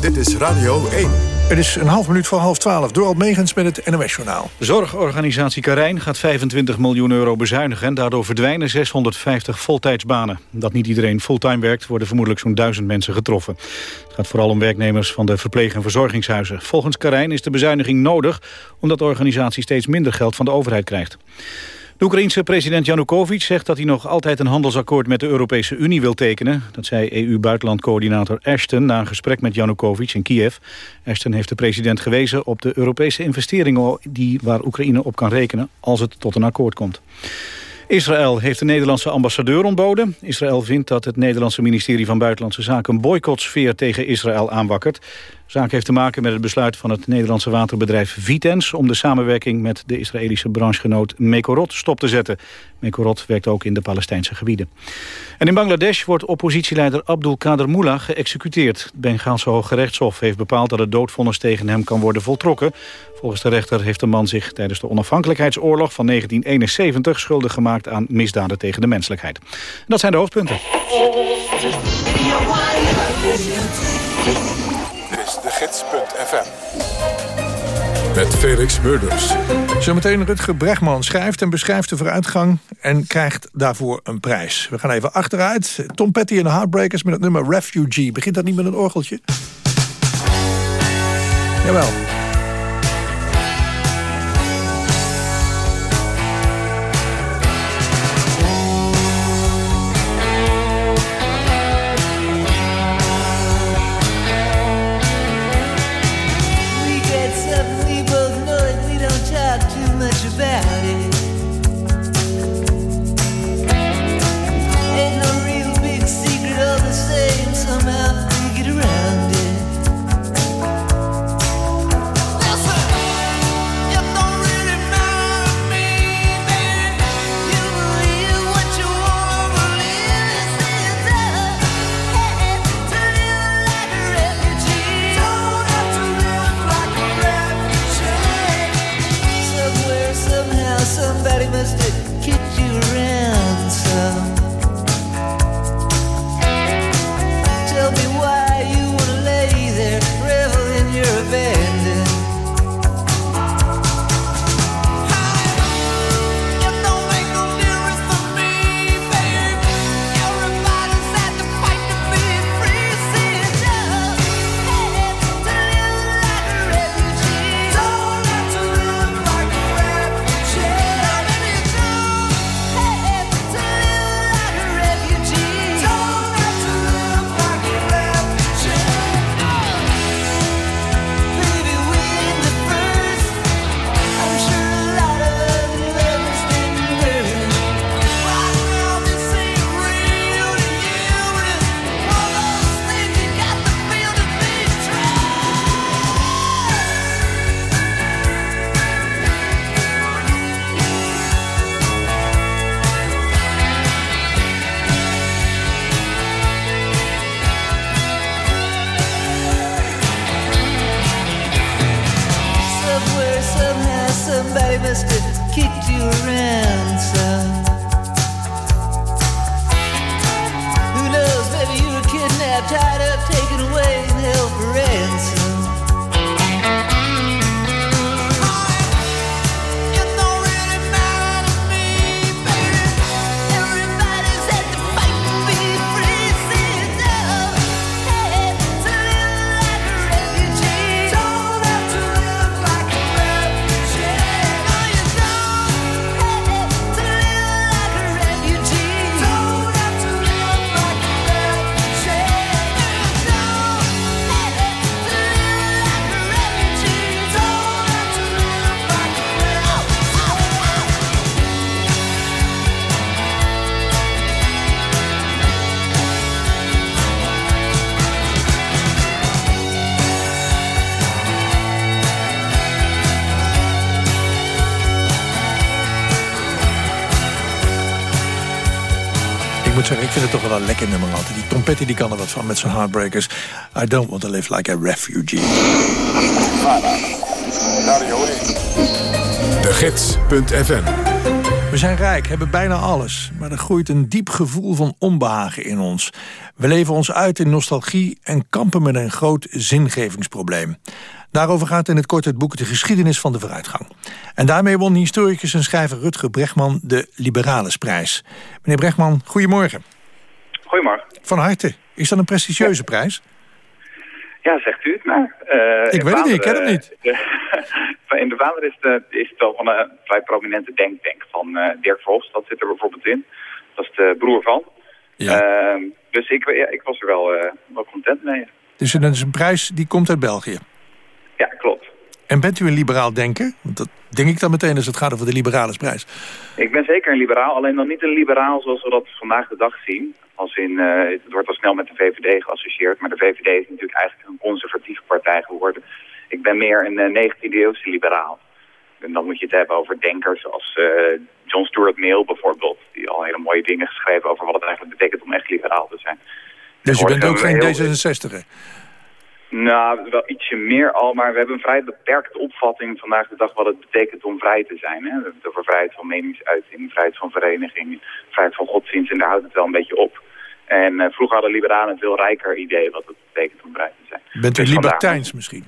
Dit is Radio 1. Het is een half minuut voor half twaalf. Door Megens met het NOS-journaal. Zorgorganisatie Karijn gaat 25 miljoen euro bezuinigen... en daardoor verdwijnen 650 voltijdsbanen. Dat niet iedereen fulltime werkt, worden vermoedelijk zo'n duizend mensen getroffen. Het gaat vooral om werknemers van de verpleeg- en verzorgingshuizen. Volgens Karijn is de bezuiniging nodig... omdat de organisatie steeds minder geld van de overheid krijgt. De Oekraïense president Janukovic zegt dat hij nog altijd een handelsakkoord met de Europese Unie wil tekenen. Dat zei EU-buitenlandcoördinator Ashton na een gesprek met Janukovic in Kiev. Ashton heeft de president gewezen op de Europese investeringen die, waar Oekraïne op kan rekenen als het tot een akkoord komt. Israël heeft de Nederlandse ambassadeur ontboden. Israël vindt dat het Nederlandse ministerie van Buitenlandse Zaken... een boycottsfeer tegen Israël aanwakkert. Zaak heeft te maken met het besluit van het Nederlandse waterbedrijf Vitens... om de samenwerking met de Israëlische branchegenoot Mekorot stop te zetten. Mekorot werkt ook in de Palestijnse gebieden. En in Bangladesh wordt oppositieleider Abdul Kader Mullah geëxecuteerd. Het Bengaalse Hoge Rechtshof heeft bepaald dat het doodvonnis tegen hem kan worden voltrokken. Volgens de rechter heeft de man zich tijdens de onafhankelijkheidsoorlog van 1971 schuldig gemaakt aan misdaden tegen de menselijkheid. En dat zijn de hoofdpunten. Gids.fm. Met Felix Murders. Zometeen Rutger Bregman schrijft en beschrijft de vooruitgang... en krijgt daarvoor een prijs. We gaan even achteruit. Tom Petty en de Heartbreakers met het nummer Refugee. Begint dat niet met een orgeltje? Jawel. does to get you around. Zeggen, ik vind het toch wel een lekker nummer altijd. Die Tom Petty die kan er wat van met zijn Heartbreakers. I don't want to live like a refugee. De Gids.fm We zijn rijk, hebben bijna alles, maar er groeit een diep gevoel van onbehagen in ons. We leven ons uit in nostalgie en kampen met een groot zingevingsprobleem. Daarover gaat in het kort het boek De Geschiedenis van de Vooruitgang. En daarmee won historicus en schrijver Rutger Bregman de Liberalesprijs. Meneer Bregman, goedemorgen. Goedemorgen. Van harte. Is dat een prestigieuze prijs? Ja, zegt u het maar. Eh, Ik weet het niet, ik ken het niet. eh, <laughs> in de Vlaanderen is, de, is het wel van een vrij prominente denktank van eh, Dirk Verhofstadt zit er bijvoorbeeld in. Dat is de broer van. Ehm, dus ik, ja, ik was er wel, eh, wel content mee. Dus dat is een prijs die komt uit België. Ja, klopt. En bent u een liberaal denker? Want dat denk ik dan meteen als het gaat over de Liberalesprijs. Ik ben zeker een liberaal, alleen dan niet een liberaal zoals we dat vandaag de dag zien. Als in, eh, het wordt al snel met de VVD geassocieerd, maar de VVD is natuurlijk eigenlijk een conservatieve partij geworden. Ik ben meer een eh, 19e-eeuwse liberaal. En dan moet je het hebben over denkers als eh, John Stuart Mill bijvoorbeeld, die al hele mooie dingen geschreven over wat het eigenlijk betekent om echt liberaal te zijn. Dus u bent ook geen heel- D66er? Nou, wel ietsje meer al, maar we hebben een vrij beperkte opvatting vandaag de dag wat het betekent om vrij te zijn. Hè? We hebben het over vrijheid van meningsuiting, vrijheid van vereniging, vrijheid van godsdienst en daar houdt het wel een beetje op. En eh, vroeger hadden liberalen een veel rijker idee wat het betekent om vrij te zijn. Bent u Dus libertijns misschien?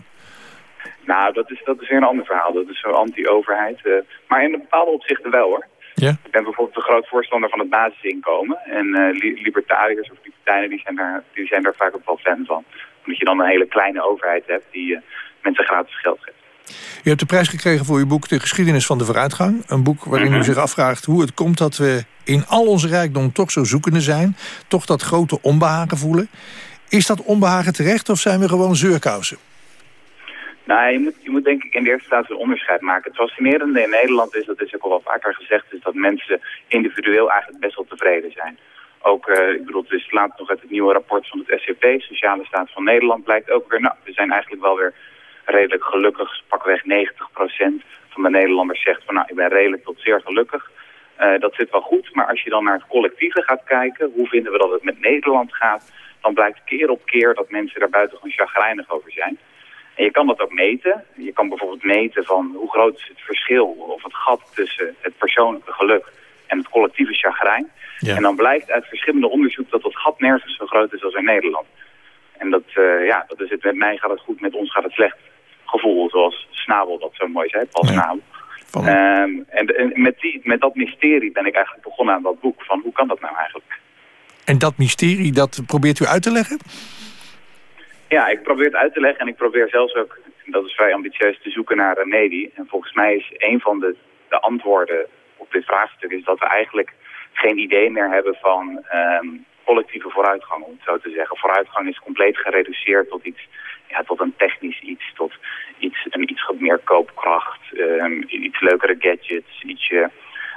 Nou, dat is, dat is weer een ander verhaal. Dat is zo anti-overheid. eh, maar in bepaalde opzichten wel hoor. Ja? Ik ben bijvoorbeeld een groot voorstander van het basisinkomen. En eh, li- libertariërs of libertijnen die zijn, daar, die zijn daar vaak ook wel fan van. Omdat je dan een hele kleine overheid hebt die mensen gratis geld geeft. U hebt de prijs gekregen voor uw boek De Geschiedenis van de Vooruitgang. Een boek waarin u zich afvraagt hoe het komt dat we in al onze rijkdom toch zo zoekende zijn. Toch dat grote onbehagen voelen. Is dat onbehagen terecht of zijn we gewoon zeurkousen? Nou, je moet, je moet denk ik in de eerste plaats een onderscheid maken. Het fascinerende in Nederland is, dat is ook al wel vaker gezegd, is dat mensen individueel eigenlijk best wel tevreden zijn. Ook, eh, ik bedoel, het is laatst nog uit het nieuwe rapport van het SCP, Sociale Staat van Nederland, blijkt ook weer, nou, we zijn eigenlijk wel weer redelijk gelukkig. Pakweg 90% van de Nederlanders zegt van, nou, ik ben redelijk tot zeer gelukkig. Eh, dat zit wel goed, maar als je dan naar het collectieve gaat kijken, hoe vinden we dat het met Nederland gaat, dan blijkt keer op keer dat mensen daar buitengewoon chagrijnig over zijn. En je kan dat ook meten. Je kan bijvoorbeeld meten van hoe groot is het verschil of het gat tussen het persoonlijke geluk en het collectieve chagrijn. En dan blijkt uit verschillende onderzoek dat dat gat nergens zo groot is als in Nederland. En dat, eh, ja, dat is het met mij gaat het goed, met ons gaat het slecht gevoel. Zoals Snabel dat zo mooi zei, Paul Snabel. Ehm, en en met, die, met dat mysterie ben ik eigenlijk begonnen aan dat boek. Van hoe kan dat nou eigenlijk? En dat mysterie, dat probeert u uit te leggen? Ja, ik probeer het uit te leggen en ik probeer zelfs ook, dat is vrij ambitieus, te zoeken naar remedie. En volgens mij is een van de, de antwoorden op dit vraagstuk is dat we eigenlijk geen idee meer hebben van ehm, collectieve vooruitgang, om het zo te zeggen. Vooruitgang is compleet gereduceerd tot iets, ja, tot een technisch iets, tot iets, een iets meer koopkracht, ehm, iets leukere gadgets, ietsje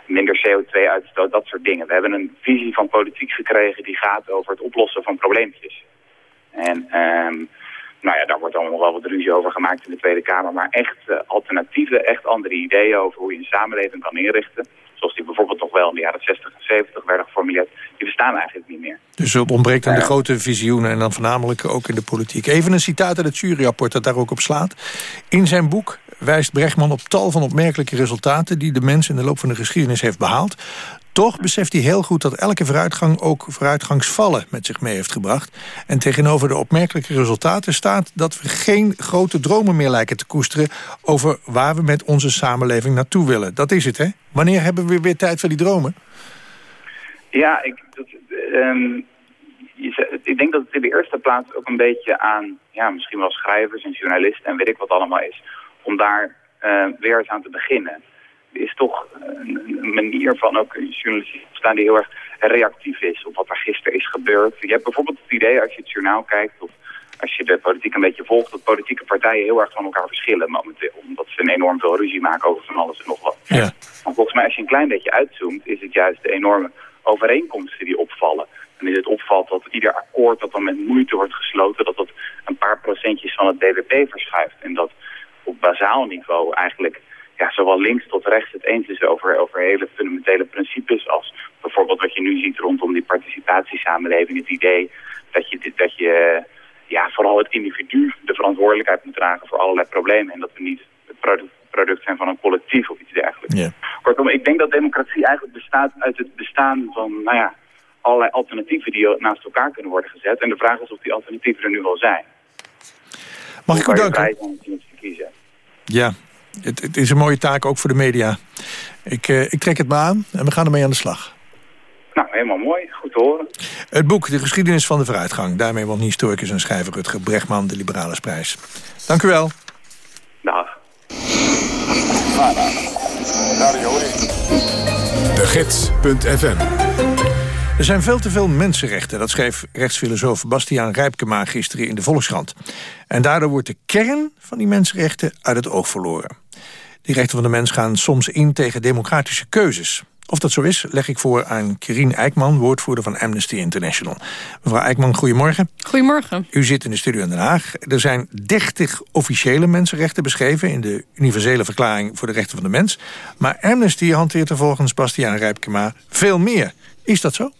minder CO2-uitstoot, dat soort dingen. We hebben een visie van politiek gekregen die gaat over het oplossen van probleempjes. En ehm, nou ja, daar wordt allemaal wel wat ruzie over gemaakt in de Tweede Kamer. Maar echt eh, alternatieve, echt andere ideeën over hoe je een samenleving kan inrichten. Zoals die bijvoorbeeld nog wel in de jaren 60 en 70 werden geformuleerd. Die bestaan eigenlijk niet meer. Dus het ontbreekt aan de grote visioenen en dan voornamelijk ook in de politiek. Even een citaat uit het juryrapport dat daar ook op slaat. In zijn boek wijst Brechtman op tal van opmerkelijke resultaten... die de mens in de loop van de geschiedenis heeft behaald. Toch beseft hij heel goed dat elke vooruitgang ook vooruitgangsvallen met zich mee heeft gebracht. En tegenover de opmerkelijke resultaten staat dat we geen grote dromen meer lijken te koesteren... over waar we met onze samenleving naartoe willen. Dat is het, hè? Wanneer hebben we weer tijd voor die dromen? Ja, ik, dat, ehm, ik denk dat het in de eerste plaats ook een beetje aan, ja, misschien wel schrijvers en journalisten en weet ik wat allemaal is, om daar eh, weer eens aan te beginnen. Is toch een, een manier van ook journalistiek staan die heel erg reactief is op wat er gisteren is gebeurd. Je hebt bijvoorbeeld het idee, als je het journaal kijkt of als je de politiek een beetje volgt, dat politieke partijen heel erg van elkaar verschillen momenteel. Omdat ze enorm veel ruzie maken over van alles en nog wat. Ja. Maar volgens mij, als je een klein beetje uitzoomt, is het juist de enorme overeenkomsten die opvallen. En is het opvalt dat ieder akkoord dat dan met moeite wordt gesloten, dat dat een paar procentjes van het BBP verschuift. En dat op bazaal niveau eigenlijk ja, zowel links tot rechts het eens is over, over hele fundamentele principes als bijvoorbeeld wat je nu ziet rondom die participatiesamenleving. Het idee dat je, dat je ja, vooral het individu de verantwoordelijkheid moet dragen voor allerlei problemen. En dat we niet het produ- product zijn van een collectief of iets dergelijks. Ja. Kortom, ik denk dat democratie eigenlijk bestaat uit het bestaan van, nou ja, allerlei alternatieven die naast elkaar kunnen worden gezet. En de vraag is of die alternatieven er nu wel zijn. Mag ik u danken? vrij bent om iets te kiezen. Ja, het, het is een mooie taak ook voor de media. Ik, eh, ik trek het me aan en we gaan ermee aan de slag. Nou, helemaal mooi. Goed te horen. Het boek De geschiedenis van de vooruitgang. Daarmee won historicus en schrijver Rutger Bregman de Liberalesprijs. Dank u wel. Dag. De Gids.fm Er zijn veel te veel mensenrechten, dat schreef rechtsfilosoof Bastiaan Rijpkema gisteren in de Volkskrant. En daardoor wordt de kern van die mensenrechten uit het oog verloren. Die rechten van de mens gaan soms in tegen democratische keuzes. Of dat zo is, leg ik voor aan Kerien Eijkman, woordvoerder van Amnesty International. Mevrouw Eijkman, goedemorgen. Goedemorgen. U zit in de studio in Den Haag. Er zijn 30 officiële mensenrechten beschreven... in de universele verklaring voor de rechten van de mens. Maar Amnesty hanteert er volgens Bastiaan Rijpkema veel meer. Is dat zo?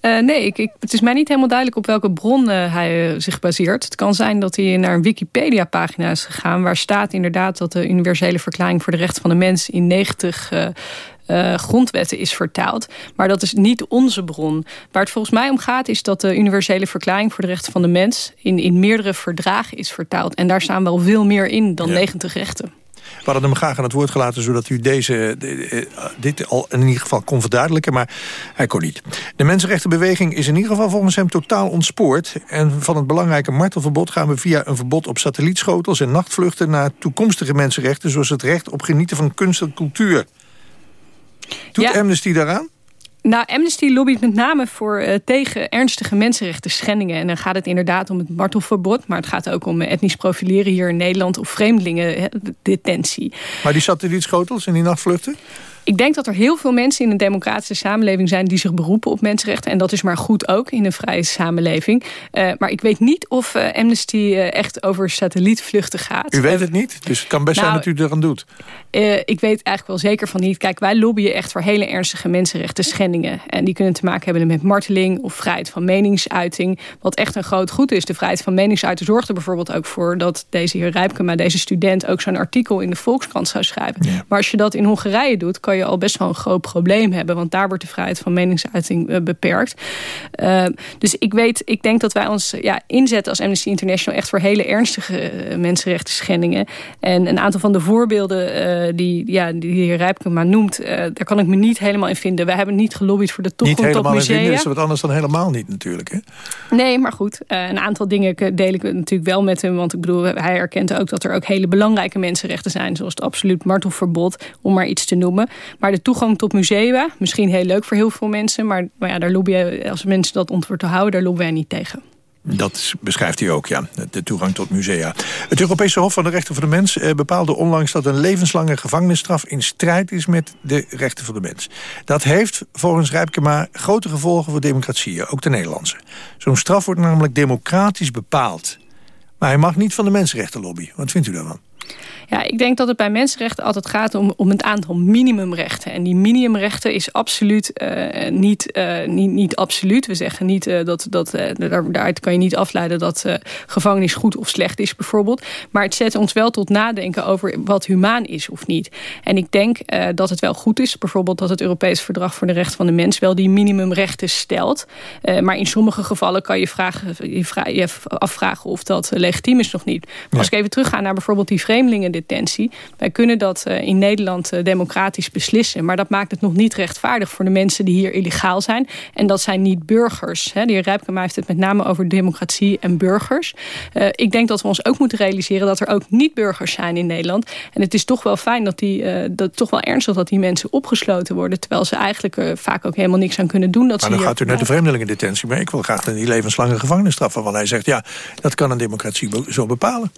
Eh, nee, ik, ik- het is mij niet helemaal duidelijk op welke bron eh, hij eh, zich baseert. Het kan zijn dat hij naar een Wikipedia-pagina is gegaan... waar staat inderdaad dat de Universele Verklaring voor de Rechten van de Mens... in 90 eh, eh, grondwetten is vertaald. Maar dat is niet onze bron. Waar het volgens mij om gaat is dat de Universele Verklaring voor de Rechten van de Mens... in, in meerdere verdragen is vertaald. En daar staan wel veel meer in dan 90 rechten. We hadden hem graag aan het woord gelaten... zodat u deze, de- eh, dit al in ieder geval kon verduidelijken, maar hij kon niet. De mensenrechtenbeweging is in ieder geval volgens hem totaal ontspoord. En van het belangrijke martelverbod gaan we via een verbod op satellietschotels... en nachtvluchten naar toekomstige mensenrechten... zoals het recht op genieten van kunst en cultuur. Doet Amnesty daaraan? Nou, Amnesty lobbyt met name voor, eh, tegen ernstige mensenrechten schendingen. En dan gaat het inderdaad om het martelverbod. Maar het gaat ook om eh, etnisch profileren hier in Nederland... of vreemdelingendetentie. Maar die satellietschotels en die nachtvluchten? Ik denk dat er heel veel mensen in een democratische samenleving zijn... die zich beroepen op mensenrechten. En dat is maar goed ook in een vrije samenleving. Eh, maar ik weet niet of eh, Amnesty eh, echt over satellietvluchten gaat. U weet het niet, dus het kan best Nou, zijn dat u eraan doet. Ik weet eigenlijk wel zeker van niet. Kijk, wij lobbyen echt voor hele ernstige mensenrechten schendingen. En die kunnen te maken hebben met marteling of vrijheid van meningsuiting. Wat echt een groot goed is. De vrijheid van meningsuiting zorgt er bijvoorbeeld ook voor... dat deze heer Rijpkema, deze student, ook zo'n artikel in de Volkskrant zou schrijven. Maar als je dat in Hongarije doet, kan je al best wel een groot probleem hebben. Want daar wordt de vrijheid van meningsuiting eh, beperkt. Eh, dus ik weet, ik denk dat wij ons ja, inzetten als Amnesty International... echt voor hele ernstige eh, mensenrechten schendingen. En een aantal van de voorbeelden die, ja, die de heer Rijpkema noemt... daar kan ik me niet helemaal in vinden. We hebben niet gelobbyd voor de Niet toegang tot helemaal in is wat anders dan helemaal niet natuurlijk. Hè? Nee, maar goed. een aantal dingen deel ik natuurlijk wel met hem. Want ik bedoel, hij erkent ook dat er ook hele belangrijke mensenrechten zijn. Zoals het absoluut martelverbod, om maar iets te noemen. Maar de toegang tot musea, misschien heel leuk voor heel veel mensen. Maar, maar ja, daar lobbyen, als mensen dat ontwoord te houden, daar lobbyen wij niet tegen. Dat beschrijft hij ook, ja. De toegang tot musea. Het Europese Hof van de Rechten van de Mens eh, bepaalde onlangs... dat een levenslange gevangenisstraf in strijd is met de rechten van de mens. Dat heeft volgens Rijpkema grote gevolgen voor democratieën, ook de Nederlandse. Zo'n straf wordt namelijk democratisch bepaald. Maar hij mag niet van de mensenrechtenlobby. Wat vindt u daarvan? Ja, ik denk dat het bij mensenrechten altijd gaat om, om het aantal minimumrechten. En die minimumrechten is absoluut eh, niet, eh, niet, niet absoluut. We zeggen niet eh, dat, dat daar, daaruit kan je niet afleiden dat gevangenis goed of slecht is, bijvoorbeeld. Maar het zet ons wel tot nadenken over wat humaan is of niet. En ik denk dat het wel goed is, bijvoorbeeld dat het Europees Verdrag voor de Rechten van de Mens wel die minimumrechten stelt. Maar in sommige gevallen kan je, vragen, je, vra- je afvragen of dat legitiem is of niet. Maar als ik even terugga naar bijvoorbeeld die vreemdelingendetentie. Wij kunnen dat eh, in Nederland eh, democratisch beslissen. Maar dat maakt het nog niet rechtvaardig voor de mensen die hier illegaal zijn. En dat zijn niet burgers. Hè. De heer Rijpkema heeft het met name over democratie en burgers. Eh, ik denk dat we ons ook moeten realiseren dat er ook niet-burgers zijn in Nederland. En het is toch wel fijn dat die, dat toch wel ernstig dat die mensen opgesloten worden. Terwijl ze eigenlijk vaak ook helemaal niks aan kunnen doen. Dat Maar ze dan hier gaat u naar de vreemdelingendetentie. Maar ik wil graag die levenslange gevangenisstraf. Want hij zegt, ja, dat kan een democratie zo bepalen.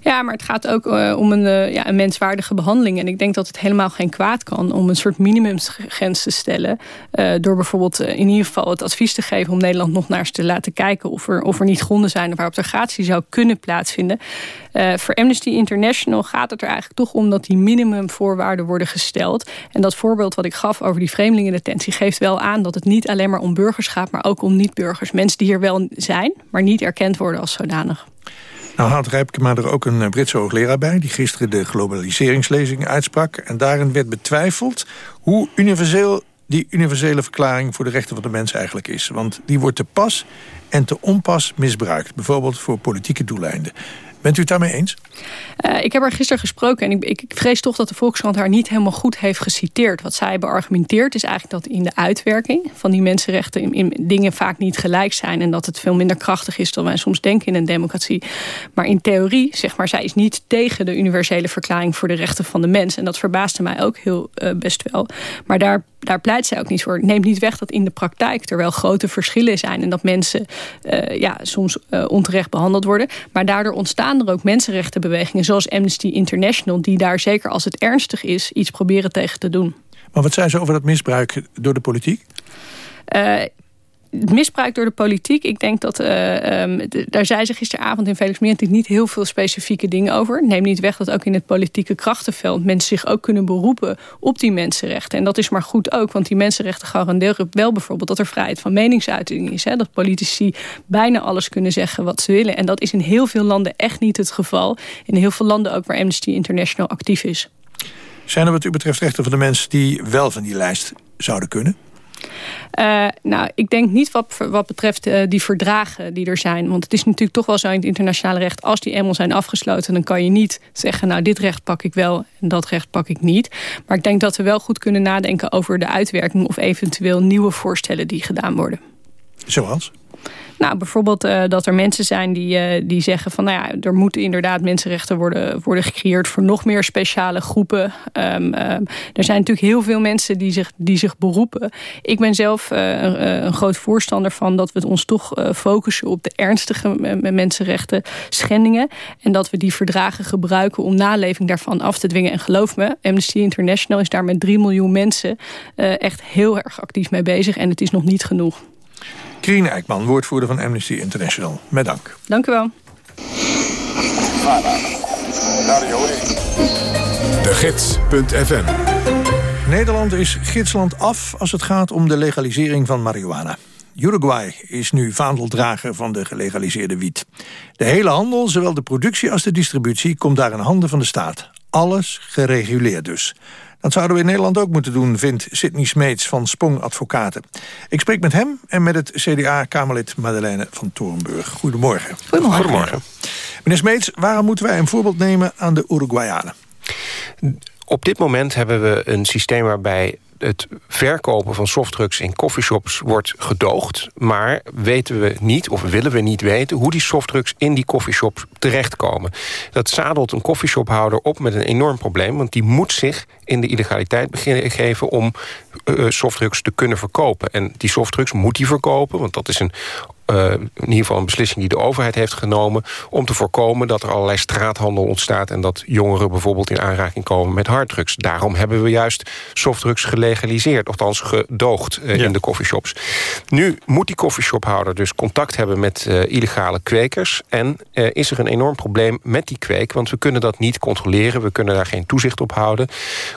Ja, maar het gaat ook eh, om een, eh, ja, een menswaardige behandeling. En ik denk dat het helemaal geen kwaad kan om een soort minimumgrens te stellen. eh, door bijvoorbeeld in ieder geval het advies te geven om Nederland nog naar eens te laten kijken of er, of er niet gronden zijn waarop er gratie zou kunnen plaatsvinden. Voor Amnesty International gaat het er eigenlijk toch om dat die minimumvoorwaarden worden gesteld. En dat voorbeeld wat ik gaf over die vreemdelingendetentie geeft wel aan dat het niet alleen maar om burgers gaat, maar ook om niet-burgers. Mensen die hier wel zijn, maar niet erkend worden als zodanig. Nou had Rijpkema er ook een eh, Britse hoogleraar bij... die gisteren de globaliseringslezing uitsprak. En daarin werd betwijfeld hoe universeel die universele verklaring... voor de rechten van de mens eigenlijk is. Want die wordt te pas en te onpas misbruikt. Bijvoorbeeld voor politieke doeleinden. Bent u het daarmee eens? Uh, ik heb haar gisteren gesproken en ik, ik, vrees toch dat de Volkskrant haar niet helemaal goed heeft geciteerd. Wat zij beargumenteert is eigenlijk dat in de uitwerking van die mensenrechten in, in dingen vaak niet gelijk zijn. En dat het veel minder krachtig is dan wij soms denken in een democratie. Maar in theorie, zeg maar, zij is niet tegen de universele verklaring voor de rechten van de mens. En dat verbaasde mij ook heel uh, best wel. Maar daar daar pleit zij ook niet voor. Neemt niet weg dat in de praktijk er wel grote verschillen zijn. En dat mensen uh, ja, soms onterecht behandeld worden. Maar daardoor ontstaan er ook mensenrechtenbewegingen zoals Amnesty International... die daar zeker als het ernstig is iets proberen tegen te doen. Maar wat zijn ze over dat misbruik door de politiek? Uh, het misbruik door de politiek. Ik denk dat, uh, um, daar zei ze gisteravond in Felix Meer niet heel veel specifieke dingen over. Neem niet weg dat ook in het politieke krachtenveld mensen zich ook kunnen beroepen op die mensenrechten. En dat is maar goed ook, want die mensenrechten garanderen wel bijvoorbeeld dat er vrijheid van meningsuiting is. Hè? Dat politici bijna alles kunnen zeggen wat ze willen. En dat is in heel veel landen echt niet het geval. In heel veel landen ook waar Amnesty International actief is. Zijn er wat u betreft rechten van de mensen die wel van die lijst zouden kunnen? Uh, nou, ik denk niet wat, wat betreft uh, die verdragen die er zijn. Want het is natuurlijk toch wel zo in het internationale recht... als die eenmaal zijn afgesloten, dan kan je niet zeggen... nou, dit recht pak ik wel en dat recht pak ik niet. Maar ik denk dat we wel goed kunnen nadenken over de uitwerking... of eventueel nieuwe voorstellen die gedaan worden. Zoals? Nou, bijvoorbeeld uh, dat er mensen zijn die, uh, die zeggen van... nou ja, er moeten inderdaad mensenrechten worden, worden gecreëerd... voor nog meer speciale groepen. Um, um, er zijn natuurlijk heel veel mensen die zich, die zich beroepen. Ik ben zelf een, een, groot voorstander van dat we ons toch focussen... op de ernstige mensenrechten schendingen. En dat we die verdragen gebruiken om naleving daarvan af te dwingen. En geloof me, Amnesty International is daar met 3 miljoen mensen... echt heel erg actief mee bezig en het is nog niet genoeg. Krien Eikman, woordvoerder van Amnesty International. Met dank. Dank u wel. De Gids.fm Nederland is gidsland af als het gaat om de legalisering van marihuana. Uruguay is nu vaandeldrager van de gelegaliseerde wiet. De hele handel, zowel de productie als de distributie... komt daar in handen van de staat. Alles gereguleerd dus. Dat zouden we in Nederland ook moeten doen, vindt Sidney Smeets van Spong Advocaten. Ik spreek met hem en met het CDA-Kamerlid Madeleine van Torenburg. Goedemorgen. Goedemorgen. Goedemorgen. Meneer Smeets, waarom moeten wij een voorbeeld nemen aan de Uruguayanen? Op dit moment hebben we een systeem waarbij het verkopen van softdrugs in coffeeshops wordt gedoogd. Maar weten we niet, of willen we niet weten... hoe die softdrugs in die coffeeshops terechtkomen. Dat zadelt een coffeeshophouder op met een enorm probleem... want die moet zich in de illegaliteit beginnen geven... om uh, softdrugs te kunnen verkopen. En die softdrugs moet hij verkopen, want dat is een uh, in ieder geval een beslissing die de overheid heeft genomen... om te voorkomen dat er allerlei straathandel ontstaat... en dat jongeren bijvoorbeeld in aanraking komen met harddrugs. Daarom hebben we juist softdrugs gelegaliseerd. Althans gedoogd uh, ja. in de coffeeshops. Nu moet die coffeeshophouder dus contact hebben met uh, illegale kwekers... en is er een enorm probleem met die kweek... want we kunnen dat niet controleren. We kunnen daar geen toezicht op houden.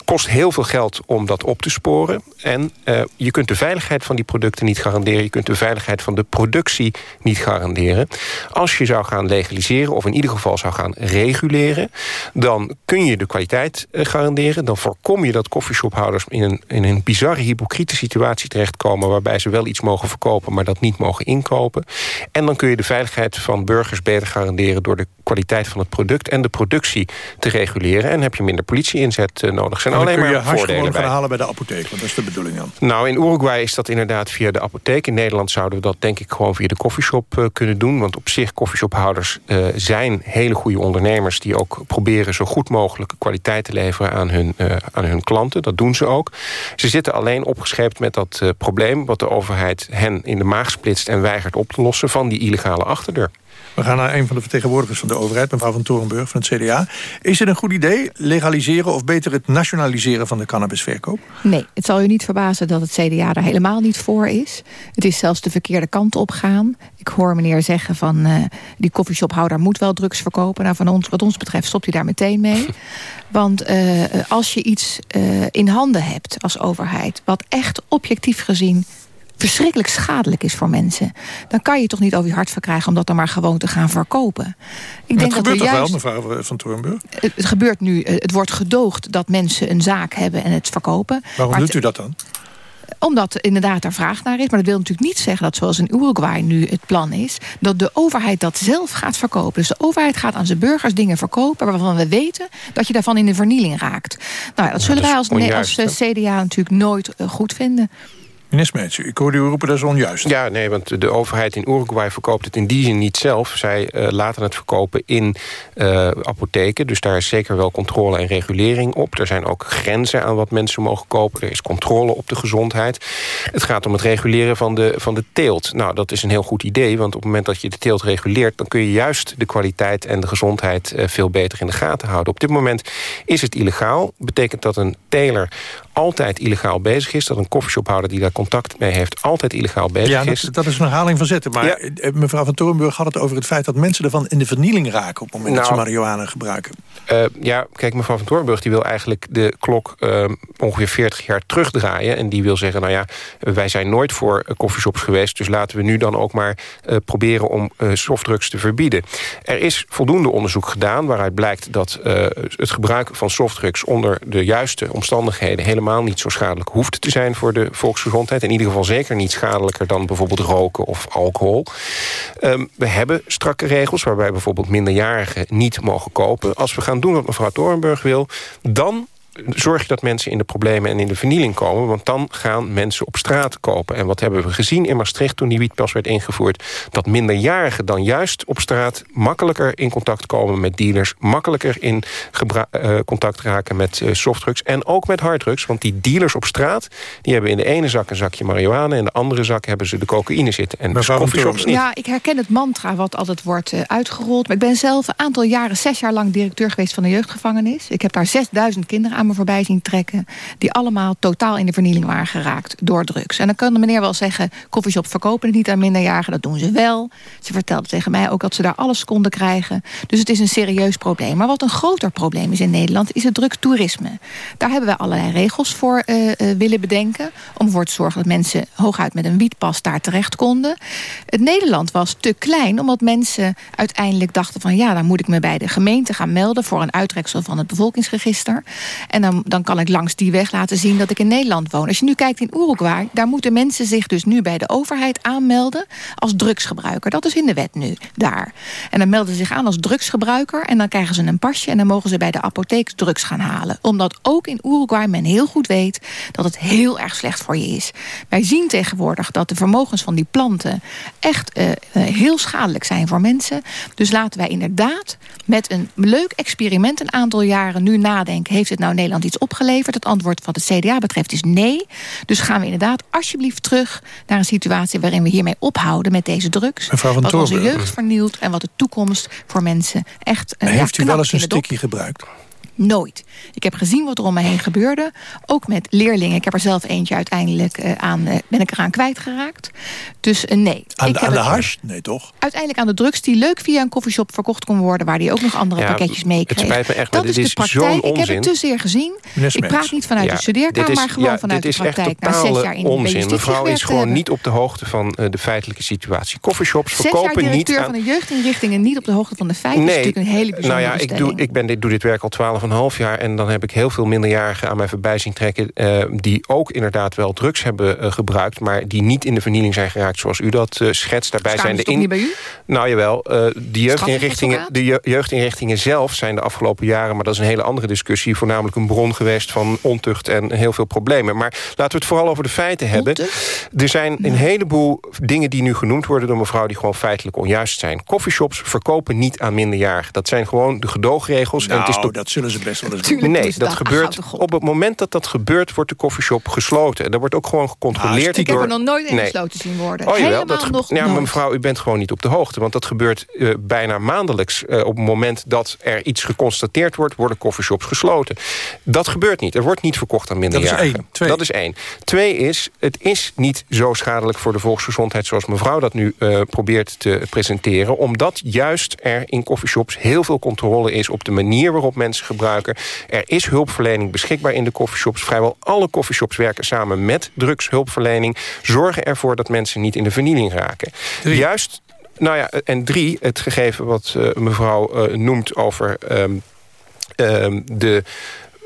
Kost heel veel geld om dat op te sporen. En je kunt de veiligheid van die producten niet garanderen. Je kunt de veiligheid van de productie niet garanderen. Als je zou gaan legaliseren, of in ieder geval zou gaan reguleren... dan kun je de kwaliteit garanderen. Dan voorkom je dat coffeeshophouders in een, in een bizarre hypocriete situatie terechtkomen... waarbij ze wel iets mogen verkopen, maar dat niet mogen inkopen. En dan kun je de veiligheid van burgers beter garanderen... door de kwaliteit van het product en de productie te reguleren. En heb je minder politie-inzet uh, nodig. Zijn en alleen maar je voordelen gaan halen bij de apotheek, want dat is de bedoeling dan. Nou, in Uruguay is dat inderdaad via de apotheek. In Nederland zouden we dat denk ik gewoon via de koffieshop uh, kunnen doen. Want op zich, koffieshophouders uh, zijn hele goede ondernemers... die ook proberen zo goed mogelijke kwaliteit te leveren aan hun, uh, aan hun klanten. Dat doen ze ook. Ze zitten alleen opgescheept met dat probleem... wat de overheid hen in de maag splitst en weigert op te lossen... van die illegale achterdeur. We gaan naar een van de vertegenwoordigers van de overheid, mevrouw van Torenburg van het CDA. Is het een goed idee, legaliseren of beter het nationaliseren van de cannabisverkoop? Nee, het zal u niet verbazen dat het CDA er helemaal niet voor is. Het is zelfs de verkeerde kant op gaan. Ik hoor meneer zeggen van uh, die koffieshophouder moet wel drugs verkopen. Nou, van ons, wat ons betreft stopt hij daar meteen mee. <laughs> Want uh, als je iets uh, in handen hebt als overheid... wat echt objectief gezien verschrikkelijk schadelijk is voor mensen... dan kan je toch niet over je hart verkrijgen om dat dan maar gewoon te gaan verkopen. Ik dat gebeurt toch juist, wel, mevrouw Van Toornburg? Het, het gebeurt nu, eh, het wordt gedoogd dat mensen een zaak hebben en het verkopen. Waarom Maar doet u dat dan? omdat inderdaad er vraag naar is. Maar dat wil natuurlijk niet zeggen dat zoals in Uruguay nu het plan is... dat de overheid dat zelf gaat verkopen. Dus de overheid gaat aan zijn burgers dingen verkopen... waarvan we weten dat je daarvan in de vernieling raakt. Nou ja, dat zullen dat wij als, onjuist, als eh, CDA natuurlijk nooit eh, goed vinden. Meneer ik hoorde u roepen dat is onjuist. Ja, nee, want de overheid in Uruguay verkoopt het in die zin niet zelf. Zij eh, laten het verkopen in eh, apotheken. Dus daar is zeker wel controle en regulering op. Er zijn ook grenzen aan wat mensen mogen kopen. Er is controle op de gezondheid. Het gaat om het reguleren van de, van de teelt. Nou, dat is een heel goed idee. Want op het moment dat je de teelt reguleert... dan kun je juist de kwaliteit en de gezondheid eh, veel beter in de gaten houden. Op dit moment is het illegaal. Betekent dat een teler altijd illegaal bezig is. Dat een koffieshophouder die daar contact mee heeft... altijd illegaal bezig Ja, is. dat, dat is een herhaling van zetten. Maar eh, mevrouw Van Torenburg had het over het feit... dat mensen ervan in de vernieling raken... op het moment dat ze Nou, marihuana gebruiken. Eh, ja, kijk, mevrouw van Toornburg die wil eigenlijk de klok eh, ongeveer 40 jaar terugdraaien. En die wil zeggen, nou ja, wij zijn nooit voor koffieshops geweest... dus laten we nu dan ook maar proberen om softdrugs te verbieden. Er is voldoende onderzoek gedaan waaruit blijkt dat het gebruik van softdrugs... onder de juiste omstandigheden helemaal niet zo schadelijk hoeft te zijn... voor de volksgezondheid. In ieder geval zeker niet schadelijker dan bijvoorbeeld roken of alcohol. Ehm, we hebben strakke regels waarbij bijvoorbeeld minderjarigen niet mogen kopen. Als we gaan doen wat mevrouw Torenburg wil... dan zorg je dat mensen in de problemen en in de vernieling komen. Want dan gaan mensen op straat kopen. En wat hebben we gezien in Maastricht toen die wietpas werd ingevoerd? Dat minderjarigen dan juist op straat makkelijker in contact komen met dealers. Makkelijker in eh, contact raken met eh, softdrugs. En ook met harddrugs. Want die dealers op straat, die hebben in de ene zak een zakje marihuana. En in de andere zak hebben ze de cocaïne zitten. En dus coffeeshops niet. Ja, ik herken het mantra wat altijd wordt eh, uitgerold. Maar ik ben zelf een aantal jaren, zes jaar lang directeur geweest van de jeugdgevangenis. Ik heb daar 6000 kinderen aan me voorbij zien trekken. Die allemaal totaal in de vernieling waren geraakt door drugs. En dan kan de meneer wel zeggen, koffieshop verkopen het niet aan minderjarigen. Dat doen ze wel. Ze vertelde tegen mij ook dat ze daar alles konden krijgen. Dus het is een serieus probleem. Maar wat een groter probleem is in Nederland, is het drugstoerisme. Daar hebben we allerlei regels voor eh, eh, willen bedenken. Om ervoor te zorgen dat mensen hooguit met een wietpas daar terecht konden. Het Nederland was te klein, omdat mensen uiteindelijk dachten van... ja, dan moet ik me bij de gemeente gaan melden... voor een uittreksel van het bevolkingsregister. En dan, dan kan ik langs die weg laten zien dat ik in Nederland woon. Als je nu kijkt in Uruguay, daar moeten mensen zich dus nu bij de overheid aanmelden... als drugsgebruiker. Dat is in de wet nu, daar. En dan melden ze zich aan als drugsgebruiker... en dan krijgen ze een pasje en dan mogen ze bij de apotheek drugs gaan halen. Omdat ook in Uruguay men heel goed weet dat het heel erg slecht voor je is. Wij zien tegenwoordig dat de vermogens van die planten... echt eh, eh, heel schadelijk zijn voor mensen. Dus laten wij inderdaad met een leuk experiment... een aantal jaren nu nadenken... heeft het nou Nederland iets opgeleverd? Het antwoord wat het CDA betreft is nee. Dus gaan we inderdaad alsjeblieft terug... naar een situatie waarin we hiermee ophouden met deze drugs. Mevrouw van wat onze jeugd vernielt... en wat de toekomst voor mensen echt... ja, Heeft u wel eens een stikje gebruikt? Nooit. Ik heb gezien wat er om me heen gebeurde. Ook met leerlingen. Ik heb er zelf eentje uiteindelijk eh, aan, eh, ben ik eraan kwijtgeraakt. Dus eh, nee. Aan, ik de- heb aan de het- hash? Nee, toch? Uiteindelijk aan de drugs die leuk via een koffieshop verkocht kon worden... waar die ook nog andere Ja, pakketjes mee het kreeg. spijt me echt, dat is dit de is praktijk. Ik heb onzin. het te zeer gezien. Ik praat niet vanuit Ja, de studeerkamer... dit is- maar gewoon ja, vanuit dit de is echt praktijk. Na zes totale jaar in de onzin. justitie Mevrouw is gewoon hebben. niet op de hoogte van eh, de feitelijke situatie. Jaar verkopen niet directeur aan... van de jeugdinrichtingen... niet op de hoogte van de feiten. Dat is natuurlijk een hele bijzondere nou ja, ik, doe, ik ben dit, doe dit werk al 12,5 jaar... en dan heb ik heel veel minderjarigen aan mij voorbij zien trekken... eh, die ook inderdaad wel drugs hebben eh, gebruikt... maar die niet in de vernieling zijn geraakt zoals u dat eh, schetst. Daarbij zijn de niet bij u? Nou jawel, eh, de, jeugdinrichtingen, de je- jeugdinrichtingen zelf zijn de afgelopen jaren... maar dat is een hele andere discussie... voornamelijk een bron geweest van ontucht en heel veel problemen. Maar laten we het vooral over de feiten hebben. Er zijn een heleboel dingen die nu genoemd worden door mevrouw... die gewoon feitelijk onjuist zijn. Coffeeshops verkopen niet aan minderjarigen. Dat zijn gewoon de gedoogregels. en het is Nou, toch- dat zullen ze best wel eens doen. Nee, dat dat. gebeurt. Op het moment dat dat gebeurt, wordt de coffeeshop gesloten. En daar wordt ook gewoon gecontroleerd. Ik heb er nog nooit Nee. gesloten zien worden. Oh jawel, Helemaal dat ge- nog ja, mevrouw, u bent gewoon niet op de hoogte. Want dat gebeurt eh, bijna maandelijks. Eh, op het moment dat er iets geconstateerd wordt... worden coffeeshops gesloten. Dat gebeurt niet. Er wordt niet verkocht aan minderjarigen. één. Twee. Dat is één. Twee is, het is niet zo schadelijk voor de volksgezondheid... zoals mevrouw dat nu eh, probeert te presenteren. Omdat juist er in coffeeshops heel veel controle is... op de manier waarop mensen drugsgebruiker. Er is hulpverlening beschikbaar in de coffeeshops. Vrijwel alle coffeeshops werken samen met drugshulpverlening. Zorgen ervoor dat mensen niet in de vernieling raken. Juist nou ja, en drie, het gegeven wat eh, mevrouw eh, noemt over ehm, ehm, de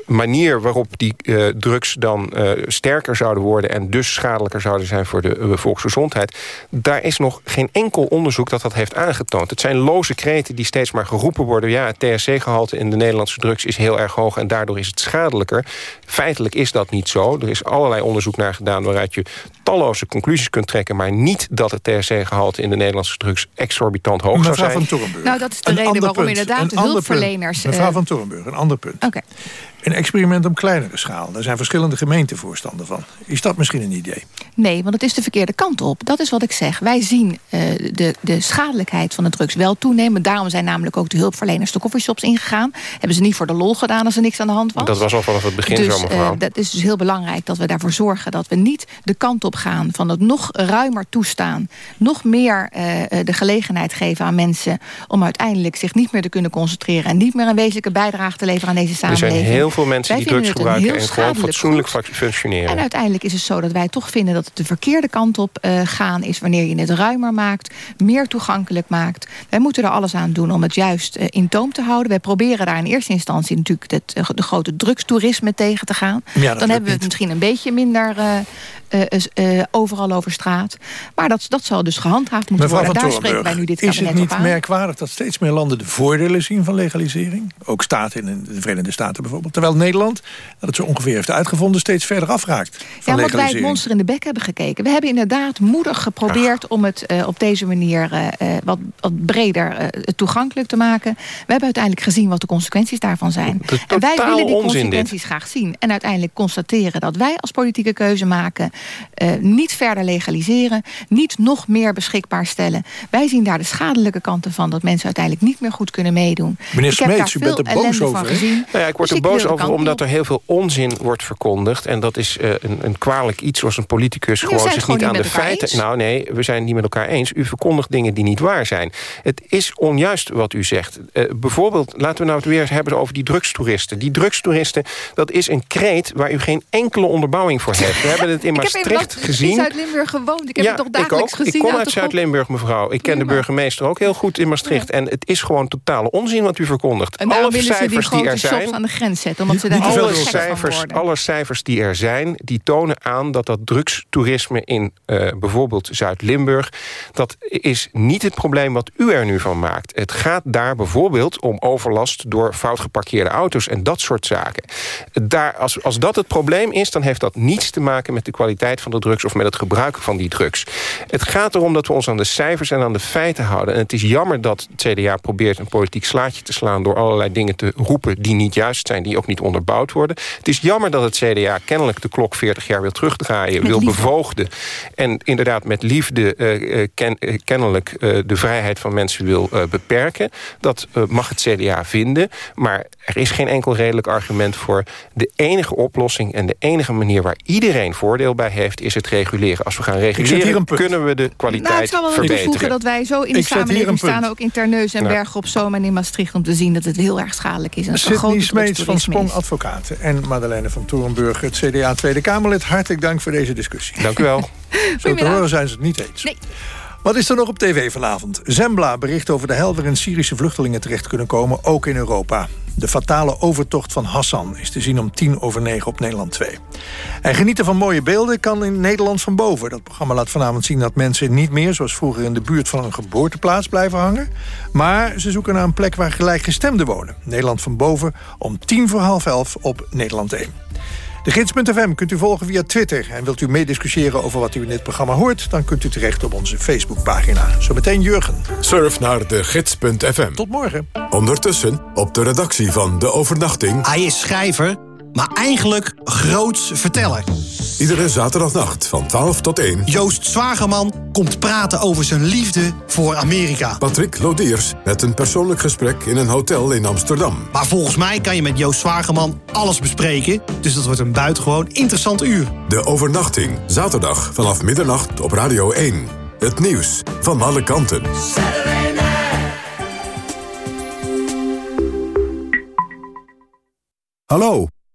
manier waarop die eh, drugs dan eh, sterker zouden worden... en dus schadelijker zouden zijn voor de eh, volksgezondheid... daar is nog geen enkel onderzoek dat dat heeft aangetoond. Het zijn loze kreten die steeds maar geroepen worden... ja, het THC-gehalte in de Nederlandse drugs is heel erg hoog... en daardoor is het schadelijker. Feitelijk is dat niet zo. Er is allerlei onderzoek naar gedaan... waaruit je talloze conclusies kunt trekken... maar niet dat het THC-gehalte in de Nederlandse drugs... exorbitant hoog zou Mevrouw zijn. van Torenburg. Nou, dat is de Een reden ander waarom punt, inderdaad een de ander hulpverleners... punt. Mevrouw van Torenburg, een ander punt. Oké. Een experiment op kleinere schaal. Daar zijn verschillende gemeenten voorstander van. Is dat misschien een idee? Nee, want het is de verkeerde kant op. Dat is wat ik zeg. Wij zien eh, de, de schadelijkheid van de drugs wel toenemen. Daarom zijn namelijk ook de hulpverleners de coffeeshops ingegaan. Hebben ze niet voor de lol gedaan als er niks aan de hand was. Dat was al vanaf het begin dus, zo, mevrouw. eh, dat is dus heel belangrijk dat we daarvoor zorgen... dat we niet de kant op gaan van het nog ruimer toestaan... nog meer eh, eh, de gelegenheid geven aan mensen... om uiteindelijk zich niet meer te kunnen concentreren... en niet meer een wezenlijke bijdrage te leveren aan deze er samenleving. Veel mensen Wij die drugs vinden het een gebruiken... heel en gewoon schadelijk fatsoenlijk goed. functioneren. En uiteindelijk is het zo dat wij toch vinden dat het de verkeerde kant op eh, gaan is... wanneer je het ruimer maakt, meer toegankelijk maakt. Wij moeten er alles aan doen om het juist eh, in toom te houden. Wij proberen daar in eerste instantie natuurlijk het, eh, de grote drugstoerisme tegen te gaan. Ja, Dan hebben we het niet. misschien een beetje minder eh, eh, overal over straat. Maar dat, dat zal dus gehandhaafd moeten Mevrouw van worden. Daar spreken wij nu dit is het niet merkwaardig dat steeds meer landen de voordelen zien van legalisering? Ook staten in de Verenigde Staten bijvoorbeeld. Terwijl Nederland, dat het zo ongeveer heeft uitgevonden, steeds verder afraakt van Ja, omdat wij het monster in de bek hebben gekeken. We hebben inderdaad moedig geprobeerd om het eh, op deze manier wat, wat breder toegankelijk te maken. We hebben uiteindelijk gezien wat de consequenties daarvan zijn. En wij willen die dit. consequenties graag zien. En uiteindelijk constateren dat wij als politieke keuze maken. Eh, niet verder legaliseren. Niet nog meer beschikbaar stellen. Wij zien daar de schadelijke kanten van. Dat mensen uiteindelijk niet meer goed kunnen meedoen. Meneer Ik Smeets, u bent er boos over. Nou ja, ik word Dus er boos wil de over omdat er heel veel onzin wordt verkondigd. En dat is eh, een, een kwalijk iets zoals een politicus We gewoon zijn zich gewoon niet aan niet de met elkaar feiten... eens. Nou nee, we zijn het niet met elkaar eens. U verkondigt dingen die niet waar zijn. Het is onjuist wat u zegt. Eh, bijvoorbeeld, laten we nou het weer hebben over die drugstoeristen. Die drugstoeristen, dat is een kreet waar u geen enkele onderbouwing voor <laughs> heeft. We hebben het in Maastricht Gezien. in Zuid-Limburg gewoond. Ik heb het toch ik dagelijks ook. gezien. Ik kom uit. Zuid-Limburg, mevrouw. Ik ken de burgemeester ook heel goed in Maastricht. En het is gewoon totale onzin wat u verkondigt. En Alle die cijfers die er zijn... aan de grens zetten. Omdat ze daar Alle cijfers, alle cijfers die er zijn, die tonen aan dat dat drugstoerisme in eh, bijvoorbeeld Zuid-Limburg, dat is niet het probleem wat u er nu van maakt. Het gaat daar bijvoorbeeld om overlast door fout geparkeerde auto's en dat soort zaken. Daar, als, als dat het probleem is, dan heeft dat niets te maken met de kwaliteit van de drugs of met het gebruik van die drugs. Het gaat erom dat we ons aan de cijfers en aan de feiten houden. En het is jammer dat het CDA probeert een politiek slaatje te slaan door allerlei dingen te roepen die niet juist zijn, die ook niet onderbouwd worden. Het is jammer dat het CDA kennelijk de klok 40 jaar wil terugdraaien, wil liefde. bevoogden. En inderdaad met liefde eh, eh, ken- eh, kennelijk de vrijheid van mensen wil beperken. Dat mag het CDA vinden. Maar er is geen enkel redelijk argument voor. De enige oplossing en de enige manier waar iedereen voordeel bij heeft... is het reguleren. Als we gaan hier reguleren, een punt. kunnen we de Nou, ik kwaliteit zou wel verbeteren. toevoegen dat wij zo in de Ik samenleving staan... ook in Terneuzen en Ja. Bergen op Zoom en in Maastricht... om te zien dat het heel erg schadelijk is. En het Sidney Smeets van is. Advocaten en Madeleine van Torenburg, het CDA Tweede Kamerlid. Hartelijk dank voor deze discussie. Dank u wel. <laughs> Zo te horen zijn ze het niet eens. Nee. Wat is er nog op tv vanavond? Zembla bericht over de hel waarin Syrische vluchtelingen terecht kunnen komen, ook in Europa. De fatale overtocht van Hassan is te zien om tien over negen op Nederland 2. En genieten van mooie beelden kan in Nederland van boven. Dat programma laat vanavond zien dat mensen niet meer... zoals vroeger in de buurt van een geboorteplaats blijven hangen. Maar ze zoeken naar een plek waar gelijkgestemden wonen. Nederland van boven om tien voor half elf op Nederland 1. De gids.fm kunt u volgen via Twitter. En wilt u meediscussiëren over wat u in dit programma hoort... dan kunt u terecht op onze Facebookpagina. Zometeen Jurgen. Surf naar de gids.fm. Tot morgen. Ondertussen op de redactie van De Overnachting. Hij is schrijver, maar eigenlijk groots verteller. Iedere zaterdagnacht van 12 tot 1. Joost Zwagerman komt praten over zijn liefde voor Amerika. Patrick Lodiers met een persoonlijk gesprek in een hotel in Amsterdam. Maar volgens mij kan je met Joost Zwagerman alles bespreken. Dus dat wordt een buitengewoon interessant uur. De Overnachting. Zaterdag vanaf middernacht op Radio 1. Het nieuws van alle kanten. Hallo,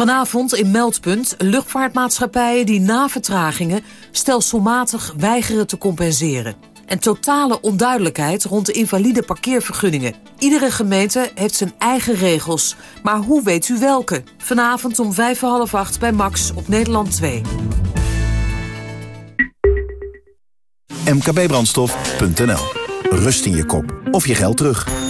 Vanavond in Meldpunt luchtvaartmaatschappijen die na vertragingen stelselmatig weigeren te compenseren. En totale onduidelijkheid rond de invalide parkeervergunningen. Iedere gemeente heeft zijn eigen regels. Maar hoe weet u welke? Vanavond om vijf voor half acht bij Max op Nederland 2. mkbbrandstof.nl Rust in je kop of je geld terug.